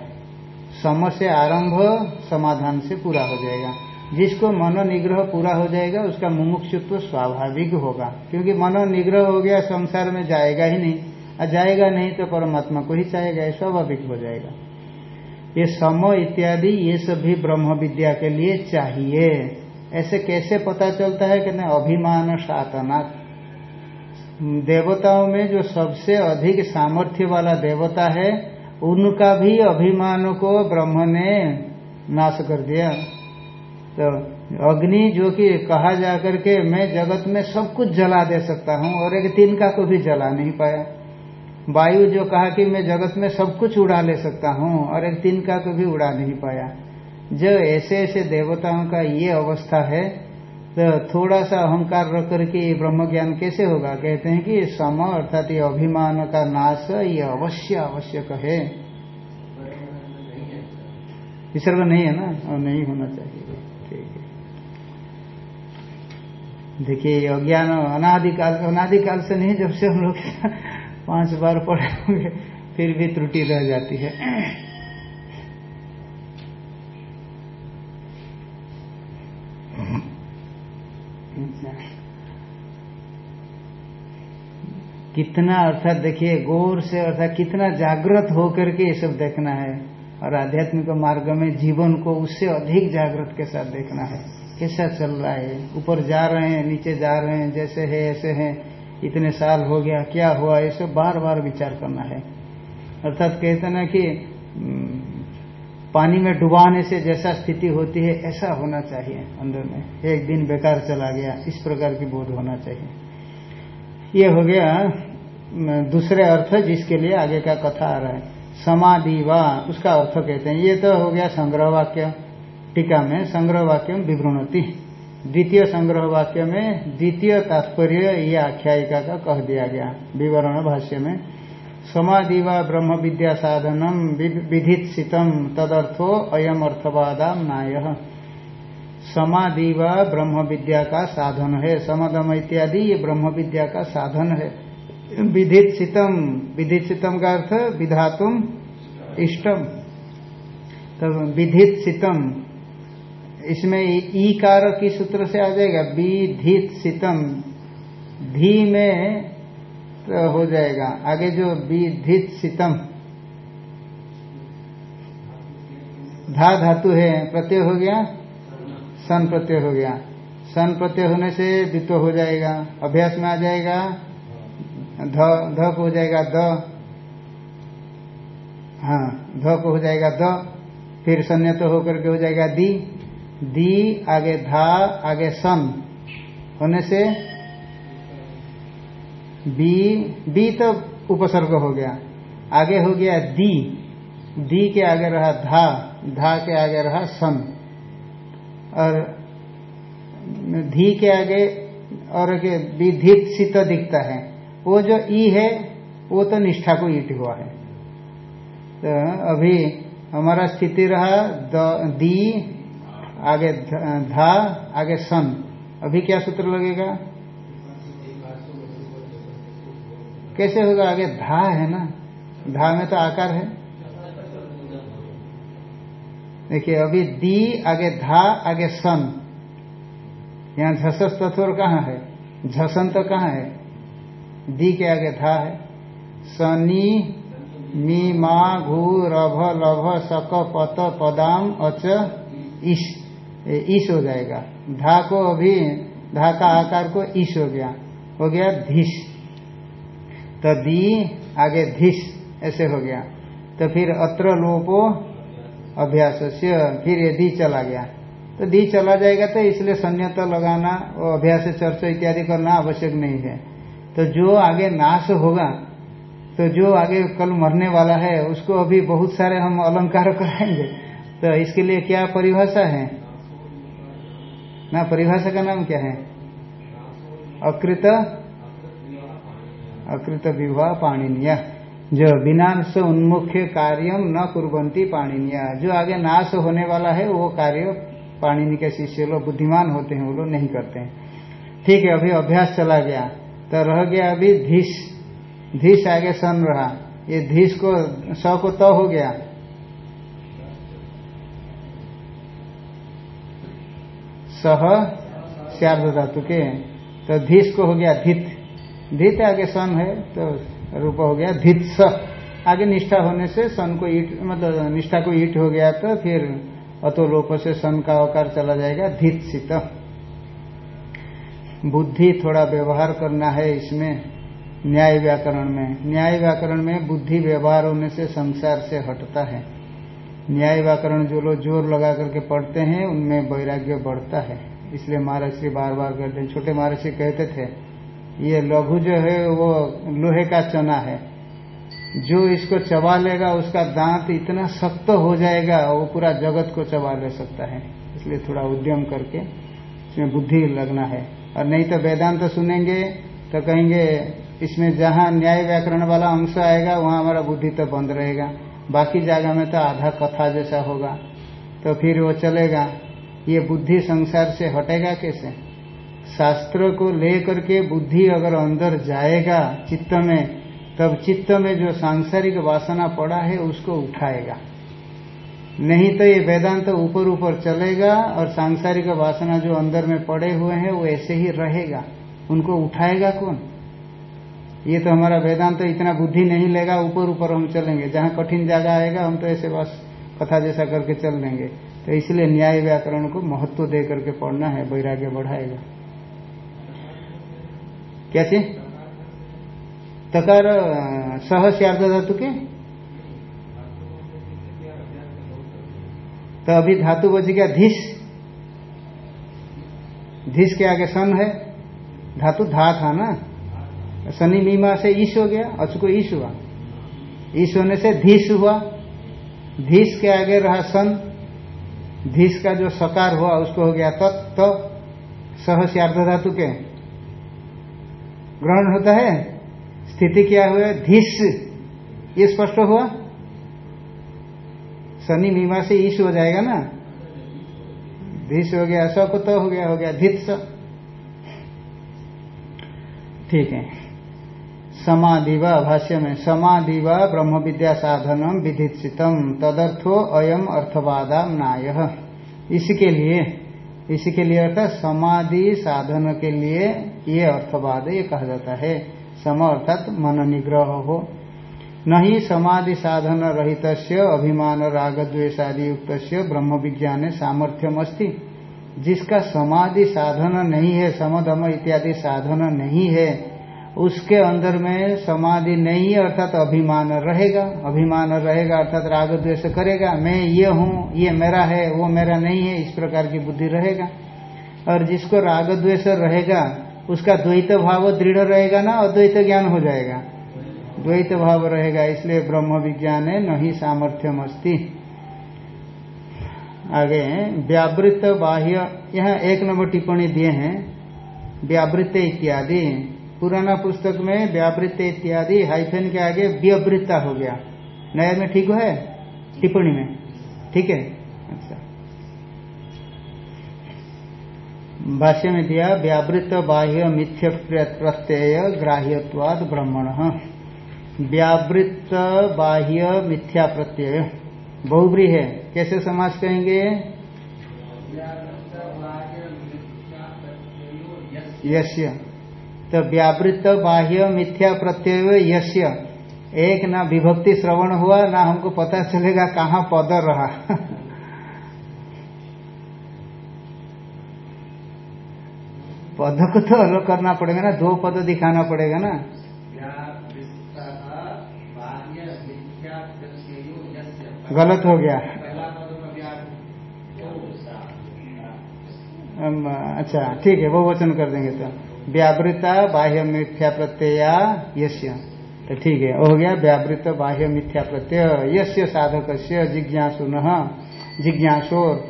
सम से आरंभ समाधान से पूरा हो जाएगा। जिसको मन निग्रह पूरा हो जाएगा, उसका मुमुक्षुत्व स्वाभाविक होगा। क्योंकि मन निग्रह हो गया, संसार में जाएगा ही नहीं। और जाएगा नहीं तो परमात्मा को ही चाहेगा स्वाभाविक हो जाएगा। ये सम इत्यादि, ये सब भी ब्रह्म विद्या के लिए चाहिए। ऐसे कैसे पता चलता है कि नहीं अभिमान सातना देवताओं में जो सबसे अधिक सामर्थ्य वाला देवता है, उनका भी अभिमान को ब्रह्म ने नाश कर दिया। तो अग्नि जो कि कहा जाकर के मैं जगत में सब कुछ जला दे सकता हूँ, और एक तीन का को भी जला नहीं पाया। वायु जो कहा कि मैं जगत में सब कुछ उड़ा ले सकता हूँ, और एक तिनका को भी उड़ा नहीं पाया। जो ऐसे ऐसे देवताओं का ये अवस्था है तो थोड़ा सा अहंकार रख करके ब्रह्म ज्ञान कैसे होगा? कहते हैं कि सम, अर्थात ये अभिमान का नाश, ये अवश्य आवश्यक है। ईश्वर नहीं है ना? और नहीं होना चाहिए। ठीक है। देखिए अज्ञान अनादिकाल अनादिकाल से नहीं, जब से हम लोग पाँच बार पढ़े होंगे, फिर भी त्रुटि रह जाती है। कितना अर्थात देखिए, गौर से अर्थात कितना जागृत होकर के ये सब देखना है, और आध्यात्मिक मार्ग में जीवन को उससे अधिक जागृत के साथ देखना है। कैसा चल रहा है? ऊपर जा रहे हैं, नीचे जा रहे हैं, जैसे है, ऐसे हैं। इतने साल हो गया, क्या हुआ, ये सब बार बार विचार करना है। अर्थात कहते ना कि पानी में डुबाने से जैसा स्थिति होती है, ऐसा होना चाहिए अंदर में। एक दिन बेकार चला गया, इस प्रकार की बोध होना चाहिए। ये हो गया दूसरे अर्थ जिसके लिए आगे का कथा आ रहा है। समाधि वा, उसका अर्थ कहते हैं। ये तो हो गया संग्रह वाक्य। टीका में संग्रह वाक्य विवृणति। द्वितीय संग्रह वाक्य में द्वितीय तात्पर्य ये आख्यायिका का कह दिया गया, विवरण भाष्य में। समाधि व ब्रह्म विद्या साधनम सितम तदर्थो अयम अर्थवादाम नाय। समाधि व ब्रह्म विद्या का साधन है समदम इत्यादि ये ब्रह्म विद्या का साधन है। विधित सितम विधित सितम का अर्थ विधातुम, इष्टम। तब विधित सितम इसमें ई कार की सूत्र से आ जाएगा विधित सितम। धी में तो हो जाएगा, आगे जो विधित सितम। धा धातु है, प्रत्यय हो गया? सन प्रत्यय हो गया। सन प्रत्यय होने से द्वित्व हो जाएगा, अभ्यास में आ जाएगा, ध ध को हो जाएगा द। हाँ ध को हो जाएगा द, फिर सन्य तो होकर के हो जाएगा दी। दी, आगे धा, आगे सन होने से बी बी तो उपसर्ग हो गया। आगे हो गया दी। दी के आगे रहा धा धा के आगे रहा सन और धी के आगे और के विधित शीत दिखता है। वो जो ई है, वो तो निष्ठा को ईट हुआ है। तो अभी हमारा स्थिति रहा दी आगे धा आगे सन। अभी क्या सूत्र लगेगा? कैसे होगा? आगे धा है ना? धा में तो आकार है। देखिए, अभी दी, आगे धा, आगे सन। यहाँ झसस तथोर कहाँ है? झसन तो कहाँ है? दी के आगे धा है। सनी मी मा घू, रभ, लभ, सक, पत, पदाम, अच ईश ईश हो जाएगा। धा को अभी, धा का आकार को ईश हो गया। हो गया धीश। तो दी, आगे धीश, ऐसे हो गया। तो फिर अत्र लोपो अभ्यास फिर ये दी चला गया। तो दी चला जाएगा तो इसलिए संयत लगाना और अभ्यास, चर्चा इत्यादि करना आवश्यक नहीं है। तो जो आगे नाश होगा तो जो आगे कल मरने वाला है, उसको अभी बहुत सारे हम अलंकार कराएँगे तो इसके लिए क्या परिभाषा है? ना परिभाषा का नाम क्या है? अकृत अकृत विवाह पाणिनिया। जो विनाश उन्मुख्य कार्यम न कुरबंती पाणिनिया। जो आगे नाश होने वाला है, वो कार्य पाणिनि के शिष्य लोग बुद्धिमान होते हैं, वो लोग नहीं करते हैं। ठीक है, अभी अभ्यास चला गया। तो रह गया अभी धीस धीश आगे सन रहा। ये धीस को, स को त तो हो गया। सह श्यार्ध धातु के तो धीस को हो गया धित। धित आगे सन है तो रूप हो गया धित स। आगे निष्ठा होने से सन को ईट मतलब निष्ठा को ईट हो गया तो फिर अतो लोप से सन का आकार चला जाएगा धित सित बुद्धि थोड़ा व्यवहार करना है इसमें, न्याय व्याकरण में। न्याय व्याकरण में बुद्धि व्यवहार होने से संसार से हटता है। न्याय व्याकरण जो लोग ज़ोर लगा करके पढ़ते हैं, उनमें वैराग्य बढ़ता है। इसलिए महाराष्ट्री बार बार कहते हैं, छोटे महाराष्ट्री कहते थे, ये लघु जो है, वो लोहे का चना है। जो इसको चबा लेगा, उसका दांत इतना सख्त हो जाएगा, वो पूरा जगत को चबा ले सकता है। इसलिए थोड़ा उद्यम करके इसमें बुद्धि लगना है। और नहीं तो वेदांत तो सुनेंगे तो कहेंगे, इसमें जहाँ न्याय व्याकरण वाला अंश आएगा, वहाँ हमारा बुद्धि तो बंद रहेगा। बाकी जगह में तो आधा कथा जैसा होगा। तो फिर वो चलेगा, ये बुद्धि संसार से हटेगा कैसे? शास्त्र को लेकर के बुद्धि अगर अंदर जाएगा चित्त में, तब चित्त में जो सांसारिक वासना पड़ा है उसको उठाएगा। नहीं तो ये वेदांत तो ऊपर ऊपर चलेगा और सांसारिक वासना जो अंदर में पड़े हुए हैं वो ऐसे ही रहेगा। उनको उठाएगा कौन? ये तो हमारा वेदांत तो इतना बुद्धि नहीं लेगा, ऊपर ऊपर हम चलेंगे। जहाँ कठिन जगह आएगा, हम तो ऐसे बस कथा जैसा करके चल लेंगे तो इसलिए न्याय व्याकरण को महत्व दे करके पढ़ना है, वैराग्य बढ़ाएगा। क्या चीज़? तकार सह श्यार्ध धातु के? तो अभी धातु बच गया, धीस। धीस के आगे सन है। धातु धा था ना? शनि मीमा से ईश हो गया अच को ईश हुआ। ईश होने से धीस हुआ। धीस के आगे रहा सन। धीस का जो सकार हुआ, उसको हो गया तत् तो। सह धातु के। ग्रहण होता है। स्थिति क्या हुआ? धीस। ये स्पष्ट हुआ? शनि मीमा से ईश हो जाएगा ना? धीस हो गया, स को तो हो गया हो गया, धित ठीक है। समाधिव भाष्य में समाधिव ब्रह्म विद्या साधनम विधित्सितम तदर्थो अयम अर्थवादा नाय। इसके लिए इसके लिए अर्थात समाधि साधन के लिए ये अर्थवाद ये कहा जाता है। सम अर्थात मन निग्रह हो। नहीं समाधि साधन रहित अभिमान, राग द्वेषादि युक्त ब्रह्म विज्ञान सामर्थ्यम अस्ति जिसका समाधि साधन नहीं है समधम इत्यादि साधन नहीं है उसके अंदर में समाधि नहीं अर्थात अभिमान रहेगा। अभिमान रहेगा, अर्थात राग द्वेष करेगा। मैं ये हूँ, ये मेरा है, वो मेरा नहीं है, इस प्रकार की बुद्धि रहेगा। और जिसको राग द्वेष रहेगा, उसका द्वैत भाव दृढ़ रहेगा ना, अद्वैत ज्ञान हो जाएगा। द्वैत भाव रहेगा, इसलिए ब्रह्म विज्ञान है नहीं सामर्थ्यम अस्ति। आगे व्यावृत बाह्य, यहाँ एक नंबर टिप्पणी दिए हैं, व्यावृत इत्यादि। पुराना पुस्तक में व्यावृत इत्यादि हाइफेन के आगे व्यवृत्ता हो गया। नया में ठीक है? टिप्पणी में। ठीक है? अच्छा। भाष्य में दिया व्यावृत बाह्य मिथ्य प्रत्यय ग्राह्यवाद ब्राह्मण। व्यावृत बाह्य मिथ्या प्रत्यय। बहुब्री है। कैसे समाज कहेंगे? यश्य तो व्यावृत बाह्य मिथ्या प्रत्यय यश्य एक ना विभक्ति श्रवण हुआ, ना हमको पता चलेगा कहाँ पद रहा। पद को तो अलग करना पड़ेगा ना, दो पद दिखाना पड़ेगा ना। गलत हो गया। अच्छा ठीक है, वो वचन कर देंगे तो। व्यावृता बाह्य मिथ्या प्रत्यया यश्य तो ठीक है, हो गया, व्यावृत बाह्य मिथ्या प्रत्यय यश्य साधक जिज्ञासु। न जिज्ञासोर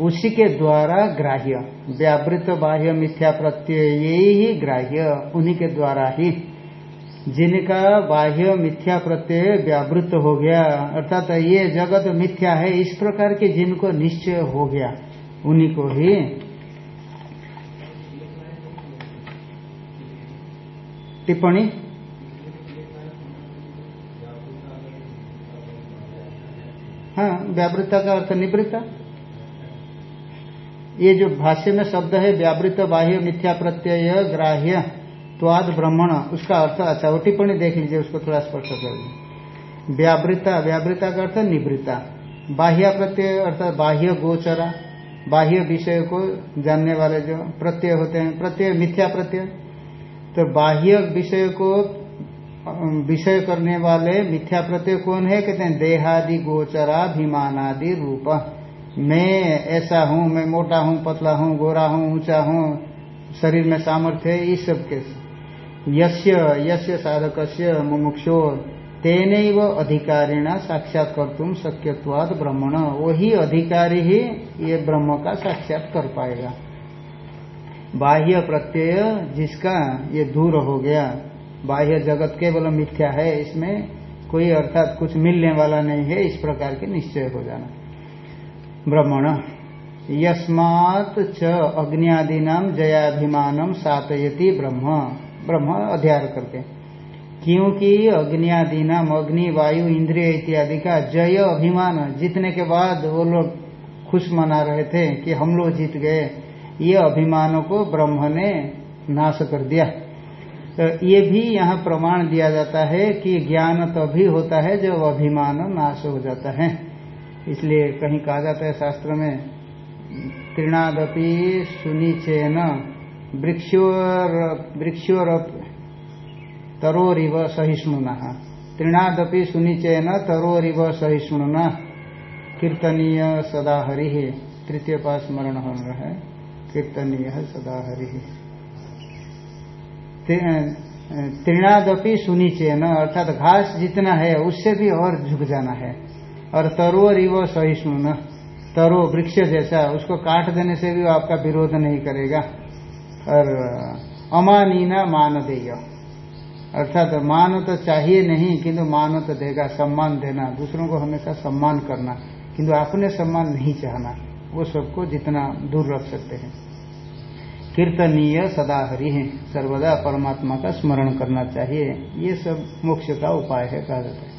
उसी के द्वारा ग्राह्य। व्यावृत बाह्य मिथ्या प्रत्यय ही ग्राह्य, उन्हीं के द्वारा ही। जिनका बाह्य मिथ्या प्रत्यय व्यावृत हो गया, अर्थात ये जगत मिथ्या है, इस प्रकार के जिनको निश्चय हो गया, उन्हीं को ही टिप्पणी? हाँ व्यावृत्ता का अर्थ निवृत्ता। ये जो भाष्य में शब्द है व्यावृत बाह्य मिथ्या प्रत्यय ग्राह्य त्वाद ब्राह्मण, उसका अर्थ अच्छा वो टिप्पणी देख लीजिए, उसको थोड़ा स्पष्ट कर लीजिए। व्यावृता व्यावृता का अर्थ निवृत्ता। बाह्य प्रत्यय अर्थात बाह्य गोचरा, बाह्य विषय को जानने वाले जो प्रत्यय होते हैं, प्रत्यय, मिथ्या प्रत्यय। तो बाह्य विषय को विषय करने वाले मिथ्या प्रत्यय कौन है? कहते हैं, देहादि गोचराभिमानादि रूप। मैं ऐसा हूँ, मैं मोटा हूँ, पतला हूँ, गोरा हूँ, ऊँचा हूँ, शरीर में सामर्थ्य है, इस सब के यस्य यस्य साधक मुमुक्षो तेन अधिकारिणा साक्षात कर तुम शक्यवाद ब्रह्मण। वही अधिकारी ही ये ब्रह्म का साक्षात कर पाएगा। बाह्य प्रत्यय जिसका ये दूर हो गया। बाह्य जगत केवल मिथ्या है, इसमें कोई अर्थात कुछ मिलने वाला नहीं है, इस प्रकार के निश्चय हो जाना। ब्रह्मण, यस्मात् च अग्नियादि नाम जयाभिमान सातयति ब्रह्म। ब्रह्म अध्याय करके क्योंकि अग्नियादि नाम अग्नि, वायु, इंद्रिय इत्यादि का जय अभिमान, जीतने के बाद वो लोग खुश मना रहे थे कि हम लोग जीत गए। ये अभिमानों को ब्रह्म ने नाश कर दिया। तो ये भी यहाँ प्रमाण दिया जाता है कि ज्ञान तभी तो होता है जब अभिमान नाश हो जाता है। इसलिए कहीं कहा जाता है शास्त्र में, तृणादपि सुनिचेन वृक्षोर वृक्षोर तरोरिव सहिष्णुना। तृणादपि सुनिचेन तरोरिव सहिष्णुना। कीर्तनीय सदा हरि। तृतीय पास स्मरण हो रहा है। कीर्तनीय सदा हरि सुनीचे न अर्थात घास जितना है, उससे भी और झुक जाना है। और तरो रिवो सहिष्णु तरो वृक्ष जैसा, उसको काट देने से भी आपका विरोध नहीं करेगा। और अमानीना मान देय अर्थात मान तो चाहिए नहीं, किंतु मान तो देगा, सम्मान देना। दूसरों को हमेशा सम्मान करना, किंतु आपने सम्मान नहीं चाहना। वो सबको जितना दूर रख सकते हैं। कीर्तनीय सदा हरि है। सर्वदा परमात्मा का स्मरण करना चाहिए। ये सब मोक्ष का उपाय है, कहा जाता है।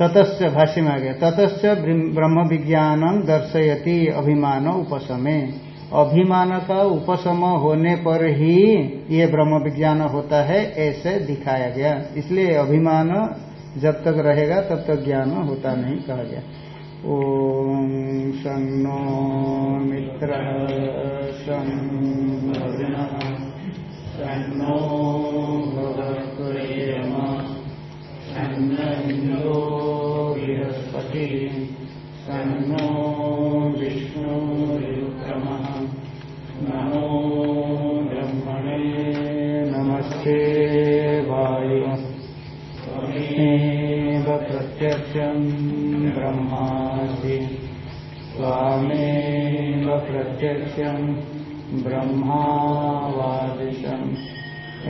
ततश्च, भाष्य में आ गया, ततश्च ब्रह्म विज्ञान दर्शयति अभिमान उपसमे अभिमान का उपशम होने पर ही ये ब्रह्म विज्ञान होता है, ऐसे दिखाया गया। इसलिए अभिमान जब तक रहेगा, तब तक ज्ञान होता नहीं, कहा गया। ॐ शं नो मित्र शं भजन शन्नो भवस्पुरे नन्दो बृहस्पति शन्नो विष्णुरितमः नमो ब्रह्मणे नमस्ते वायुव प्रत्यक्षम् ब्रह्मासि। स्वामेव प्रत्यक्षम् ब्रह्मावादिशम्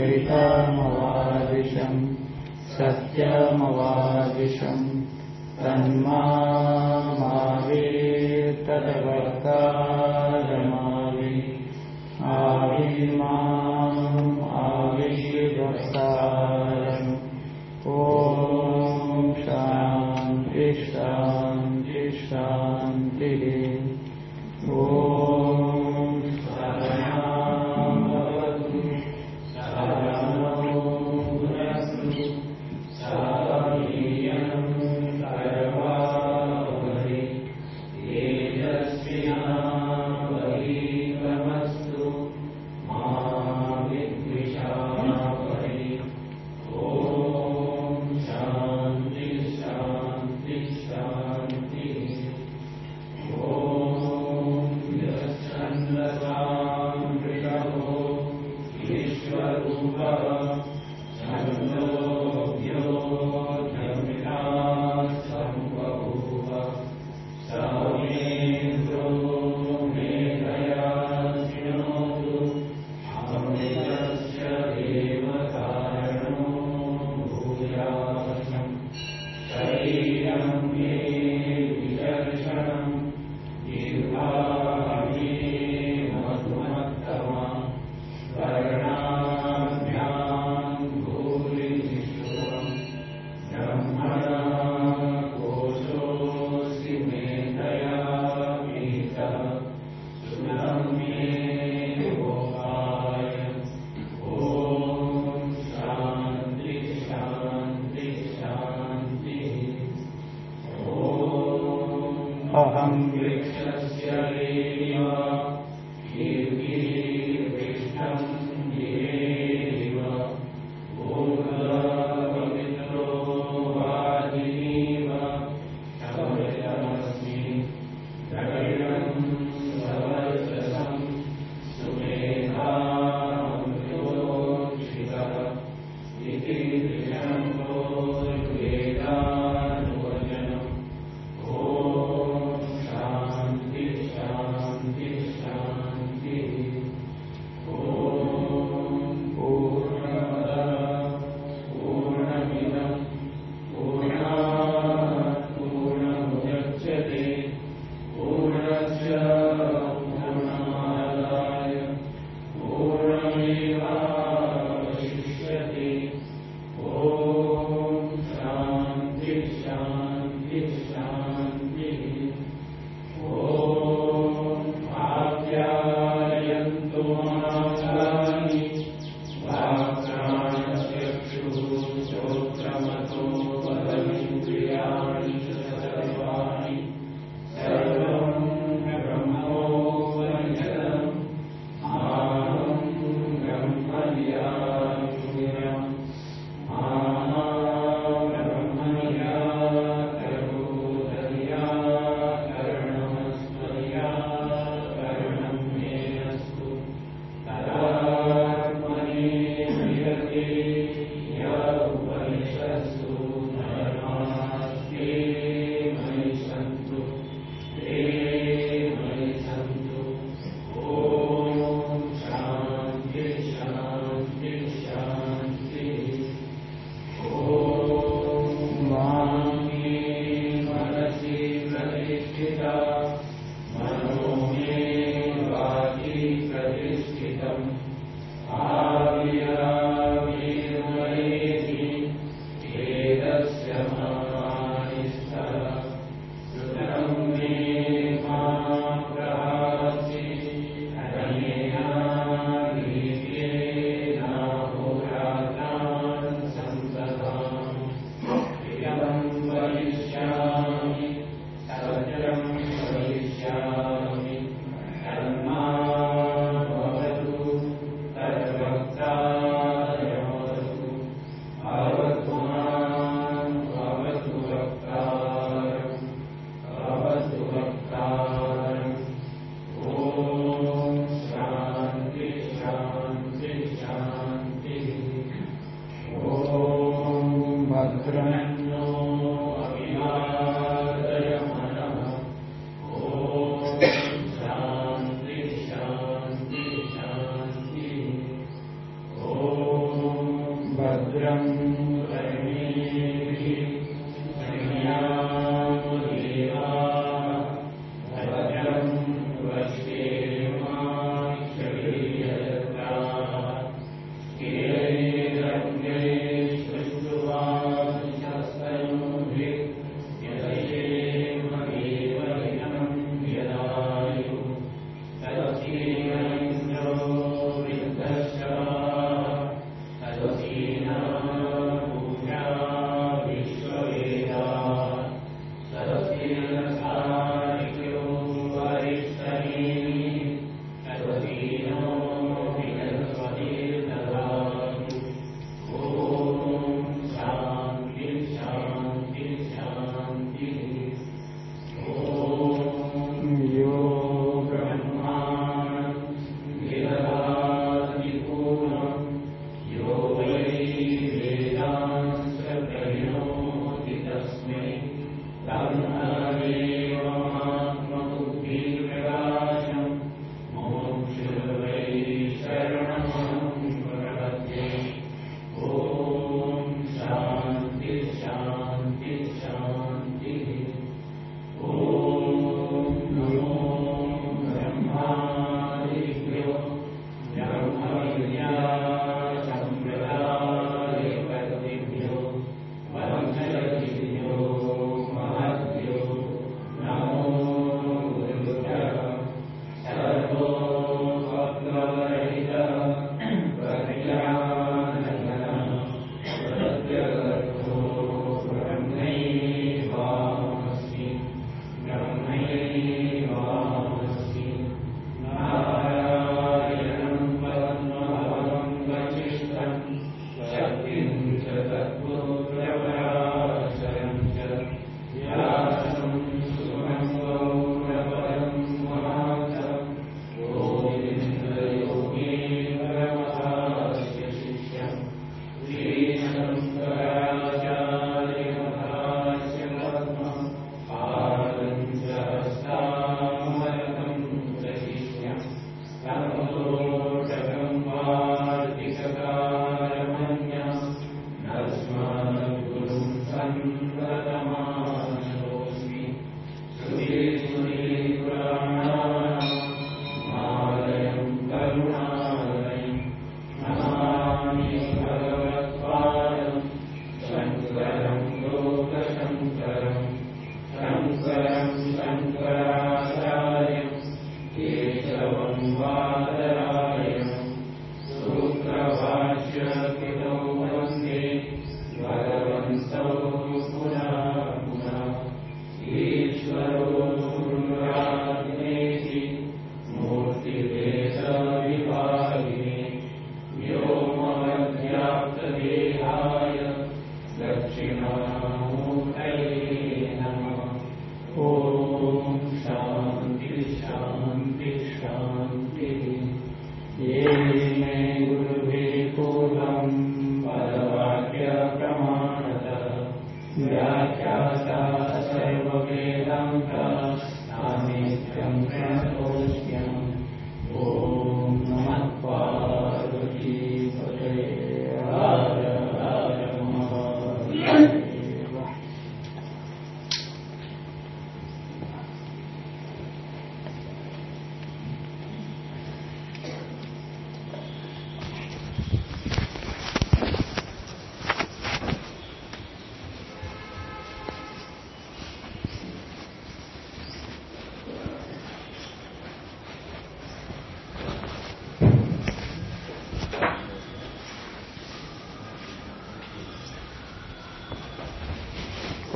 ऋतमवादिशम् सत्यमवादिशम् तन्मावे तदवक्ताजमालि आविमा संवेक्षस्य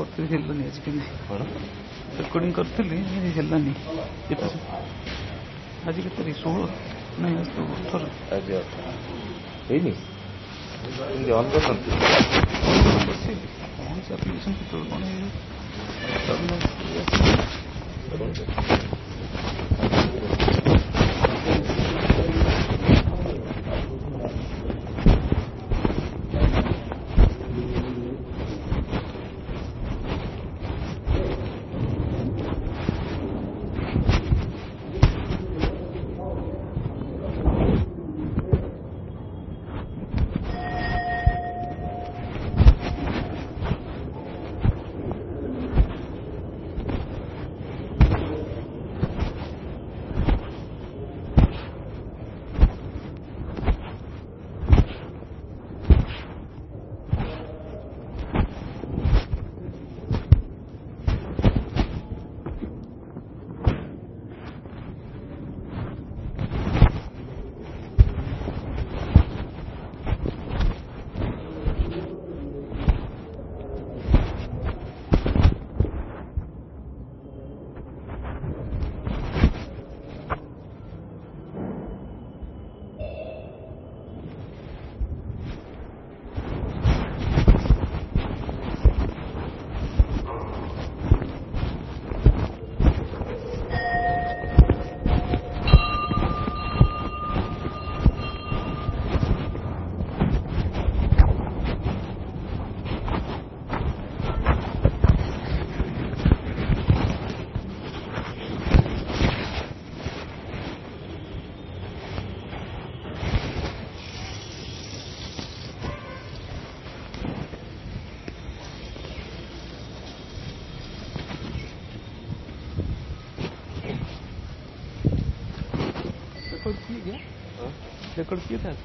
ಕೊಡ್ತೀವಿ ಎಲ್ಲನೇ ಹೆಚ್ಕೊಂಡು ರೆಕಾರ್ಡಿಂಗ್ ಕೊಡ್ತೀವಿ ಎಲ್ಲನೇ ಇತ್ತು ಅದಕ್ಕೆ ತರಿ ಸೋಳು ನಾ ಎಷ್ಟು ಹೊಟ್ಟರು ಅದೇ ಏನು ಹಿಂಗೆ ಆನ್ ಬರ್ತಂತೆ ಆನ್ ಅಪ್ಲಿಕೇಶನ್ ಕೊಟ್ಟು ସେ